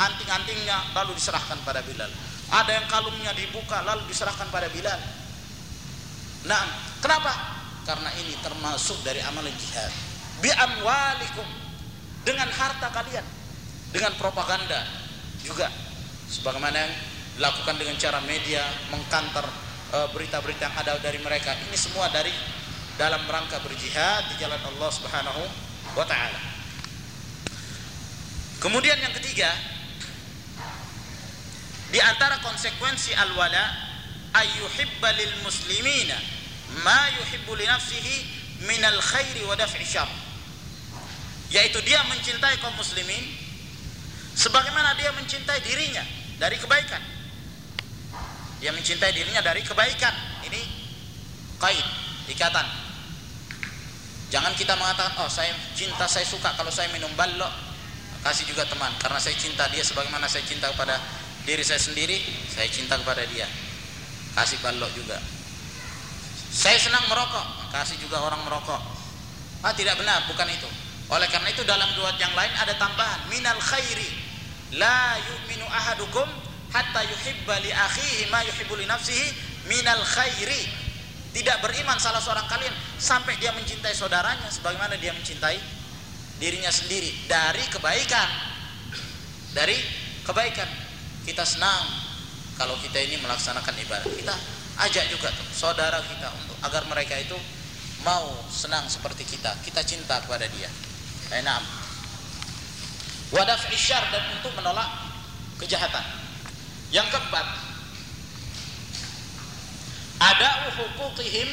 A: anting-antingnya lalu diserahkan pada Bilal. Ada yang kalungnya dibuka lalu diserahkan pada Bilal. Nah, kenapa? Karena ini termasuk dari amalan jihad. Bi amwalikum. Dengan harta kalian, dengan propaganda, juga. Sebagaimana yang dilakukan dengan cara media mengkantar eh, berita-berita yang ada dari mereka. Ini semua dari dalam rangka berjihad di jalan Allah Subhanahu wa taala. Kemudian yang ketiga di antara konsekuensi al-wala ayyuhibba lil muslimina ma yuhibbu li nafsihi min al khairi wa daf'i syarr. Yaitu dia mencintai kaum muslimin sebagaimana dia mencintai dirinya dari kebaikan. Dia mencintai dirinya dari kebaikan. Ini kait ikatan. Jangan kita mengatakan oh saya cinta saya suka kalau saya minum balok. Kasih juga teman karena saya cinta dia sebagaimana saya cinta kepada diri saya sendiri saya cinta kepada dia. Kasih balok juga saya senang merokok kasih juga orang merokok. Ah tidak benar bukan itu. Oleh karena itu dalam dua yang lain ada tambahan minal khairi la yu'minu ahadukum hatta yuhibba li akhihi ma yuhibbu li nafsihi minal khairi. Tidak beriman salah seorang kalian sampai dia mencintai saudaranya sebagaimana dia mencintai dirinya sendiri. Dari kebaikan dari kebaikan. Kita senang kalau kita ini melaksanakan ibadah kita ajak juga tuh, saudara kita untuk agar mereka itu mau senang seperti kita. Kita cinta kepada dia. Enam wadaf isyar dan untuk menolak kejahatan. Yang keempat ada hukukihim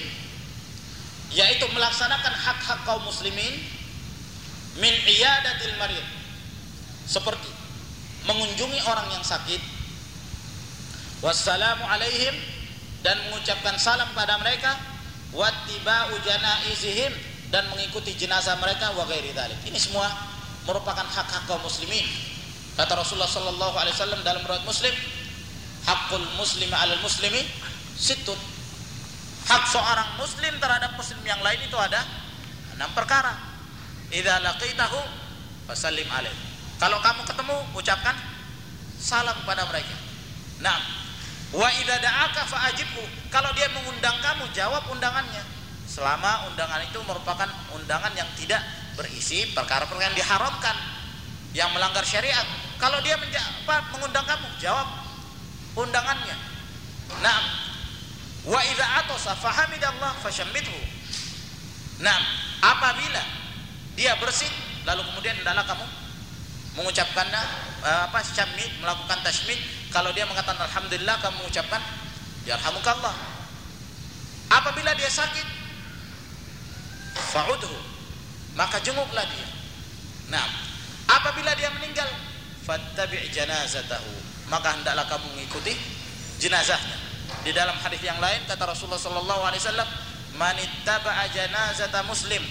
A: yaitu melaksanakan hak-hak kaum muslimin min iyadatil marid. Seperti mengunjungi orang yang sakit. Wassalamu alaihim dan mengucapkan salam pada mereka wattiba'u janaizihim dan mengikuti jenazah mereka wa ghairi ini semua merupakan hak-hak kaum muslimin. Kata Rasulullah sallallahu alaihi wasallam dalam riwayat Muslim, hakul muslimi 'alal muslimi situn. hak seorang muslim terhadap muslim yang lain itu ada enam perkara. Idza laqitahu fasallim alaih. Kalau kamu ketemu ucapkan salam pada mereka. Nah wa idza da'aka kalau dia mengundang kamu jawab undangannya. Selama undangan itu merupakan undangan yang tidak berisi perkara-perkara yang diharamkan yang melanggar syariat. Kalau dia apa, mengundang kamu jawab undangannya. Nah wa idza fahamidallah fashammithu nah apabila dia bersih lalu kemudian hendaklah kamu mengucapkannya eh, apa syamid melakukan tasmid kalau dia mengatakan alhamdulillah kamu mengucapkan yarhamukallah. Apabila dia sakit fa'udhu maka jenguklah dia. Nah apabila dia meninggal fattabi' janazatahu maka hendaklah kamu mengikuti jenazahnya. Di dalam hadis yang lain kata Rasulullah sallallahu alaihi wasallam janazata muslim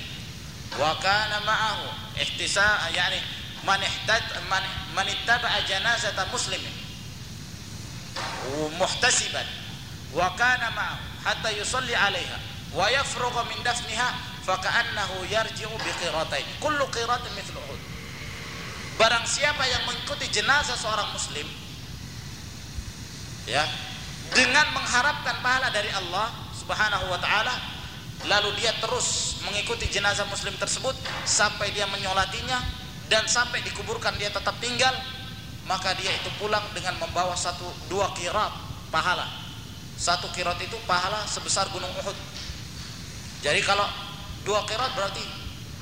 A: wa kana ma'ahu ihtisa yani man man, janazata muslimin muhtasiban. Wa kana ma'ahu hatta yusalli 'alaiha wa yafrugha min dafniha faka'annahu yarji'u bi qiratain kullu qiratin mithlu uhud. Barang siapa yang mengikuti jenazah seorang muslim ya dengan mengharapkan pahala dari Allah Subhanahu wa taala lalu dia terus mengikuti jenazah muslim tersebut sampai dia menyolatinya dan sampai dikuburkan dia tetap tinggal maka dia itu pulang dengan membawa satu dua kirat pahala. Satu kirat itu pahala sebesar gunung Uhud. Jadi kalau dua kirat berarti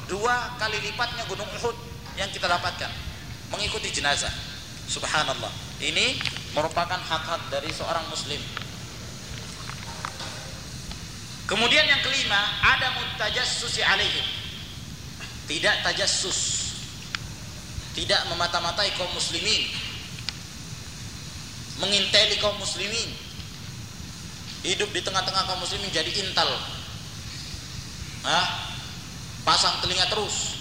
A: dua kali lipatnya gunung Uhud yang kita dapatkan. Mengikuti jenazah. Subhanallah. Ini merupakan hak-hak dari seorang muslim. Kemudian yang kelima ada mutajassusi alaihim. Tidak tajassus tidak memata-matai kaum muslimin menginteli kaum muslimin hidup di tengah-tengah kaum muslimin jadi intal Hah? pasang telinga terus.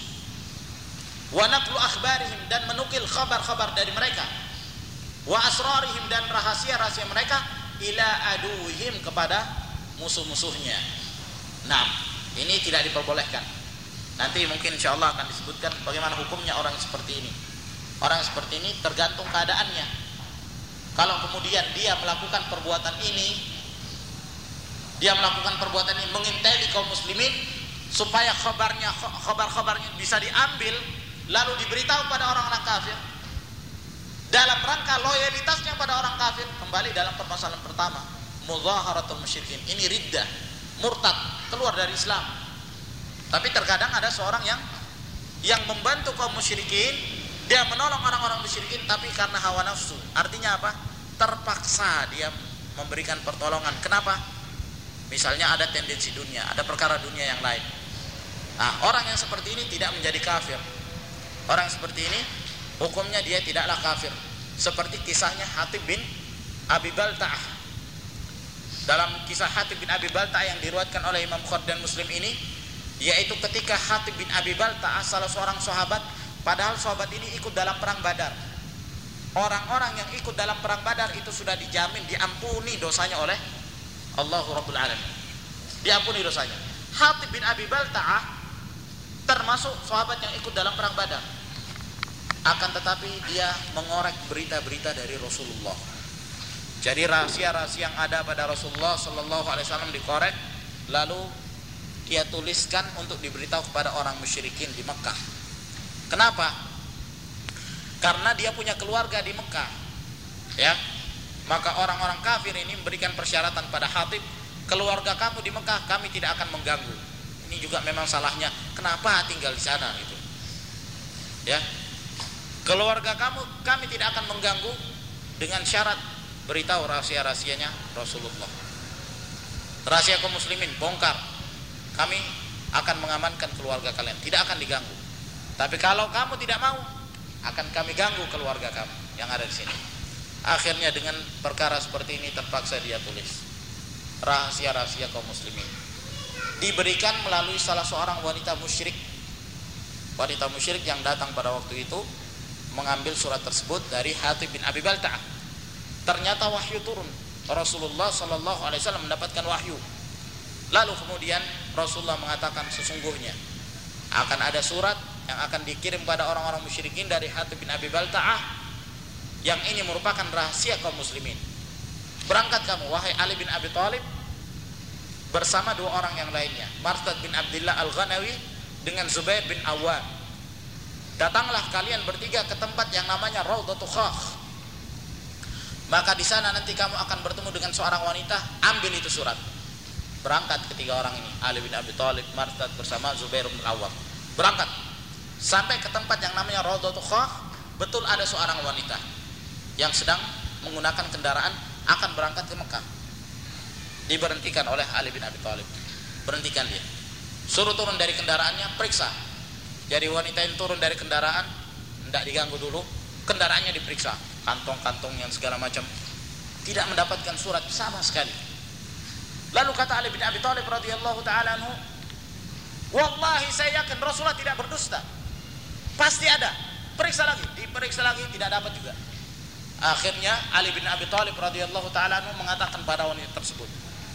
A: Wa naqlu akhbarihim dan menukil kabar-kabar dari mereka. Wa asrarihim dan rahasia-rahasia mereka ila aduhim kepada musuh-musuhnya. Nah ini tidak diperbolehkan Nanti mungkin insya Allah akan disebutkan bagaimana hukumnya orang seperti ini. Orang seperti ini tergantung keadaannya. Kalau kemudian dia melakukan perbuatan ini, dia melakukan perbuatan ini menginteli kaum muslimin supaya kabarnya kabar-kabarnya bisa diambil lalu diberitahu pada orang-orang kafir dalam rangka loyalitasnya pada orang kafir kembali dalam permasalahan pertama mudhaharatul musyrikin ini riddah murtad keluar dari Islam tapi terkadang ada seorang yang yang membantu kaum musyrikin, dia menolong orang-orang musyrikin tapi karena hawa nafsu. Artinya apa? Terpaksa dia memberikan pertolongan. Kenapa? Misalnya ada tendensi dunia, ada perkara dunia yang lain. Nah, orang yang seperti ini tidak menjadi kafir. Orang seperti ini hukumnya dia tidaklah kafir. Seperti kisahnya Hatib bin Abi Balta'ah. Dalam kisah Hatib bin Abi Balta'ah yang diriwayatkan oleh Imam Bukhari dan Muslim ini, yaitu ketika Hatib bin Abi Balta salah seorang sahabat padahal sahabat ini ikut dalam perang Badar. Orang-orang yang ikut dalam perang Badar itu sudah dijamin diampuni dosanya oleh Allah Rabbul Alamin. Diampuni dosanya. Hatib bin Abi Balta termasuk sahabat yang ikut dalam perang Badar. Akan tetapi dia mengorek berita-berita dari Rasulullah. Jadi rahasia-rahasia yang ada pada Rasulullah Shallallahu Alaihi Wasallam dikorek lalu ia tuliskan untuk diberitahu kepada orang musyrikin di Mekah. Kenapa? Karena dia punya keluarga di Mekah. Ya. Maka orang-orang kafir ini memberikan persyaratan pada Hatib, keluarga kamu di Mekah kami tidak akan mengganggu. Ini juga memang salahnya. Kenapa tinggal di sana itu? Ya. Keluarga kamu kami tidak akan mengganggu dengan syarat beritahu rahasia-rahasianya Rasulullah. Rahasia kaum muslimin bongkar kami akan mengamankan keluarga kalian. Tidak akan diganggu. Tapi kalau kamu tidak mau akan kami ganggu keluarga kamu yang ada di sini. Akhirnya dengan perkara seperti ini terpaksa dia tulis. Rahasia-rahasia kaum muslimin. Diberikan melalui salah seorang wanita musyrik. Wanita musyrik yang datang pada waktu itu mengambil surat tersebut dari Hatib bin Abi Balta'ah. Ternyata wahyu turun. Rasulullah Shallallahu Alaihi Wasallam mendapatkan wahyu. Lalu kemudian Rasulullah mengatakan sesungguhnya akan ada surat yang akan dikirim pada orang-orang musyrikin dari Hatib bin Abi Balta'ah yang ini merupakan rahasia kaum muslimin. Berangkat kamu wahai Ali bin Abi Thalib bersama dua orang yang lainnya, Martad bin Abdullah Al-Ghanawi dengan Zubair bin Awam. Datanglah kalian bertiga ke tempat yang namanya Raudhatul Khakh. Maka di sana nanti kamu akan bertemu dengan seorang wanita, ambil itu surat berangkat ketiga orang ini Ali bin Abi Thalib Martad bersama Zubair bin Awam. Berangkat. Sampai ke tempat yang namanya Raudhatul Khakh betul ada seorang wanita yang sedang menggunakan kendaraan akan berangkat ke Mekah. Diberhentikan oleh Ali bin Abi Thalib. Berhentikan dia. Suruh turun dari kendaraannya periksa. Jadi wanita yang turun dari kendaraan tidak diganggu dulu kendaraannya diperiksa. Kantong-kantong yang segala macam. Tidak mendapatkan surat sama sekali Lalu kata Ali bin Abi Thalib radhiyallahu taala anhu, "Wallahi saya yakin Rasulullah tidak berdusta. Pasti ada. Periksa lagi, diperiksa lagi tidak dapat juga." Akhirnya Ali bin Abi Thalib radhiyallahu taala anhu mengatakan pada wanita tersebut,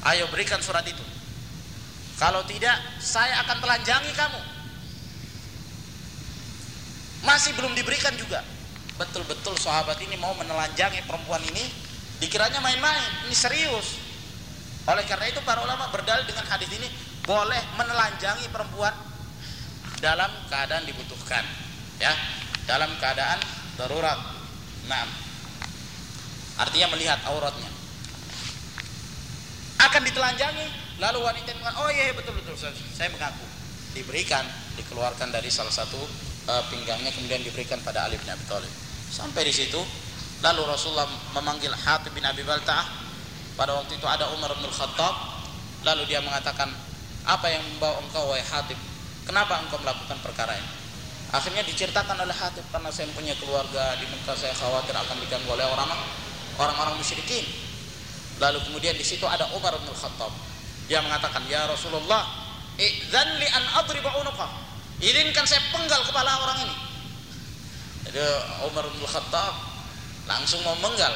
A: "Ayo berikan surat itu. Kalau tidak, saya akan telanjangi kamu." Masih belum diberikan juga. Betul-betul sahabat ini mau menelanjangi perempuan ini, dikiranya main-main. Ini serius oleh karena itu para ulama berdalil dengan hadis ini boleh menelanjangi perempuan dalam keadaan dibutuhkan, ya, dalam keadaan darurat. Nah, artinya melihat auratnya. Akan ditelanjangi, lalu wanita mengatakan, "Oh iya, iya betul betul, saya mengaku." Diberikan, dikeluarkan dari salah satu uh, pinggangnya kemudian diberikan pada Ali bin Abi Thalib. Sampai di situ, lalu Rasulullah memanggil Hatib bin Abi Balta'ah pada waktu itu ada Umar bin Khattab, lalu dia mengatakan, "Apa yang membawa engkau wahai Hatib? Kenapa engkau melakukan perkara ini?" Akhirnya diceritakan oleh Hatib karena saya punya keluarga di Mekah, saya khawatir akan diganggu oleh orang orang-orang musyrikin. Lalu kemudian di situ ada Umar bin Khattab. Dia mengatakan, "Ya Rasulullah, idzan li an adriba unuqa." Izinkan saya penggal kepala orang ini. Jadi Umar bin Khattab langsung mau menggal.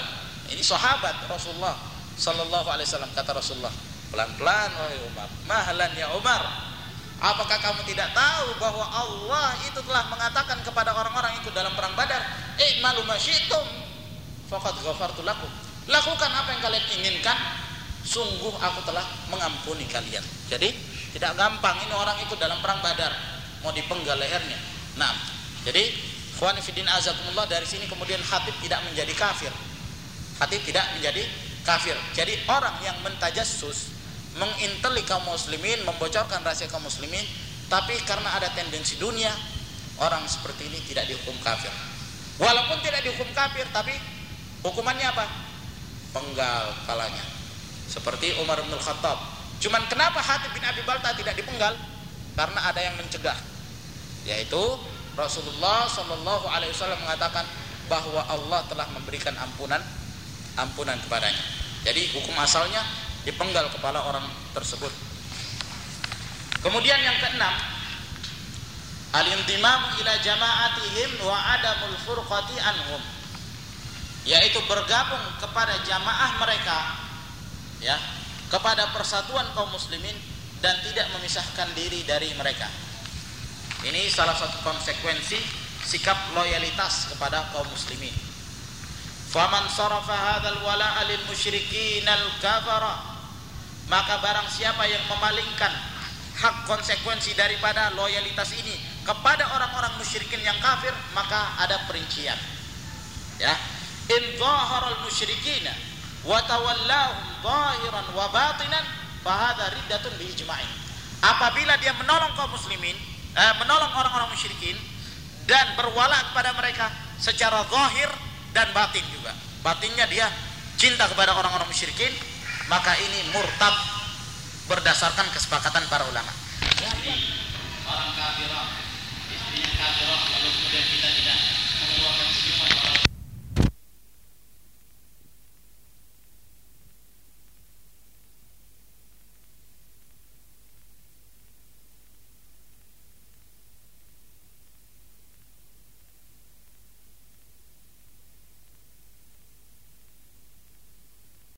A: Ini sahabat Rasulullah Sallallahu Alaihi Wasallam kata Rasulullah. Pelan-pelan wahai Umar. Mahlan ya Umar. Apakah kamu tidak tahu bahwa Allah itu telah mengatakan kepada orang-orang itu dalam perang Badar i'malu masyitum faqad ghafartu lakum. Lakukan apa yang kalian inginkan. Sungguh aku telah mengampuni kalian. Jadi tidak gampang ini orang ikut dalam perang Badar. Mau dipenggal lehernya. Nah jadi Khawani Fidin Azakumullah dari sini kemudian Hatib tidak menjadi kafir. Hatib tidak menjadi kafir. Jadi orang yang mentajassus, menginteli kaum muslimin, membocorkan rahasia kaum muslimin, tapi karena ada tendensi dunia, orang seperti ini tidak dihukum kafir. Walaupun tidak dihukum kafir, tapi hukumannya apa? Penggal kepalanya. Seperti Umar bin Khattab. Cuman kenapa Hatib bin Abi Balta tidak dipenggal? Karena ada yang mencegah. Yaitu Rasulullah Shallallahu Alaihi Wasallam mengatakan bahwa Allah telah memberikan ampunan ampunan kepadanya. Jadi hukum asalnya dipenggal kepala orang tersebut. Kemudian yang keenam, al-intimam ila jama'atihim wa adamul furqati anhum. Yaitu bergabung kepada jamaah mereka ya, kepada persatuan kaum muslimin dan tidak memisahkan diri dari mereka. Ini salah satu konsekuensi sikap loyalitas kepada kaum muslimin faman sarafa hadzal wala'a lil musyrikin al kafara. Maka barang siapa yang memalingkan hak konsekuensi daripada loyalitas ini kepada orang-orang musyrikin yang kafir maka ada perincian. Ya. In zaharal musyrikin wa tawallahum zahiran wa batinan hadha riddatun bi ijma'in. Apabila dia menolong kaum muslimin eh, menolong orang-orang musyrikin dan berwala kepada mereka secara zahir dan batin juga. Batinnya dia cinta kepada orang-orang musyrikin maka ini murtab berdasarkan kesepakatan para ulama. Orang kafirah istrinya kafirah lalu kemudian kita tidak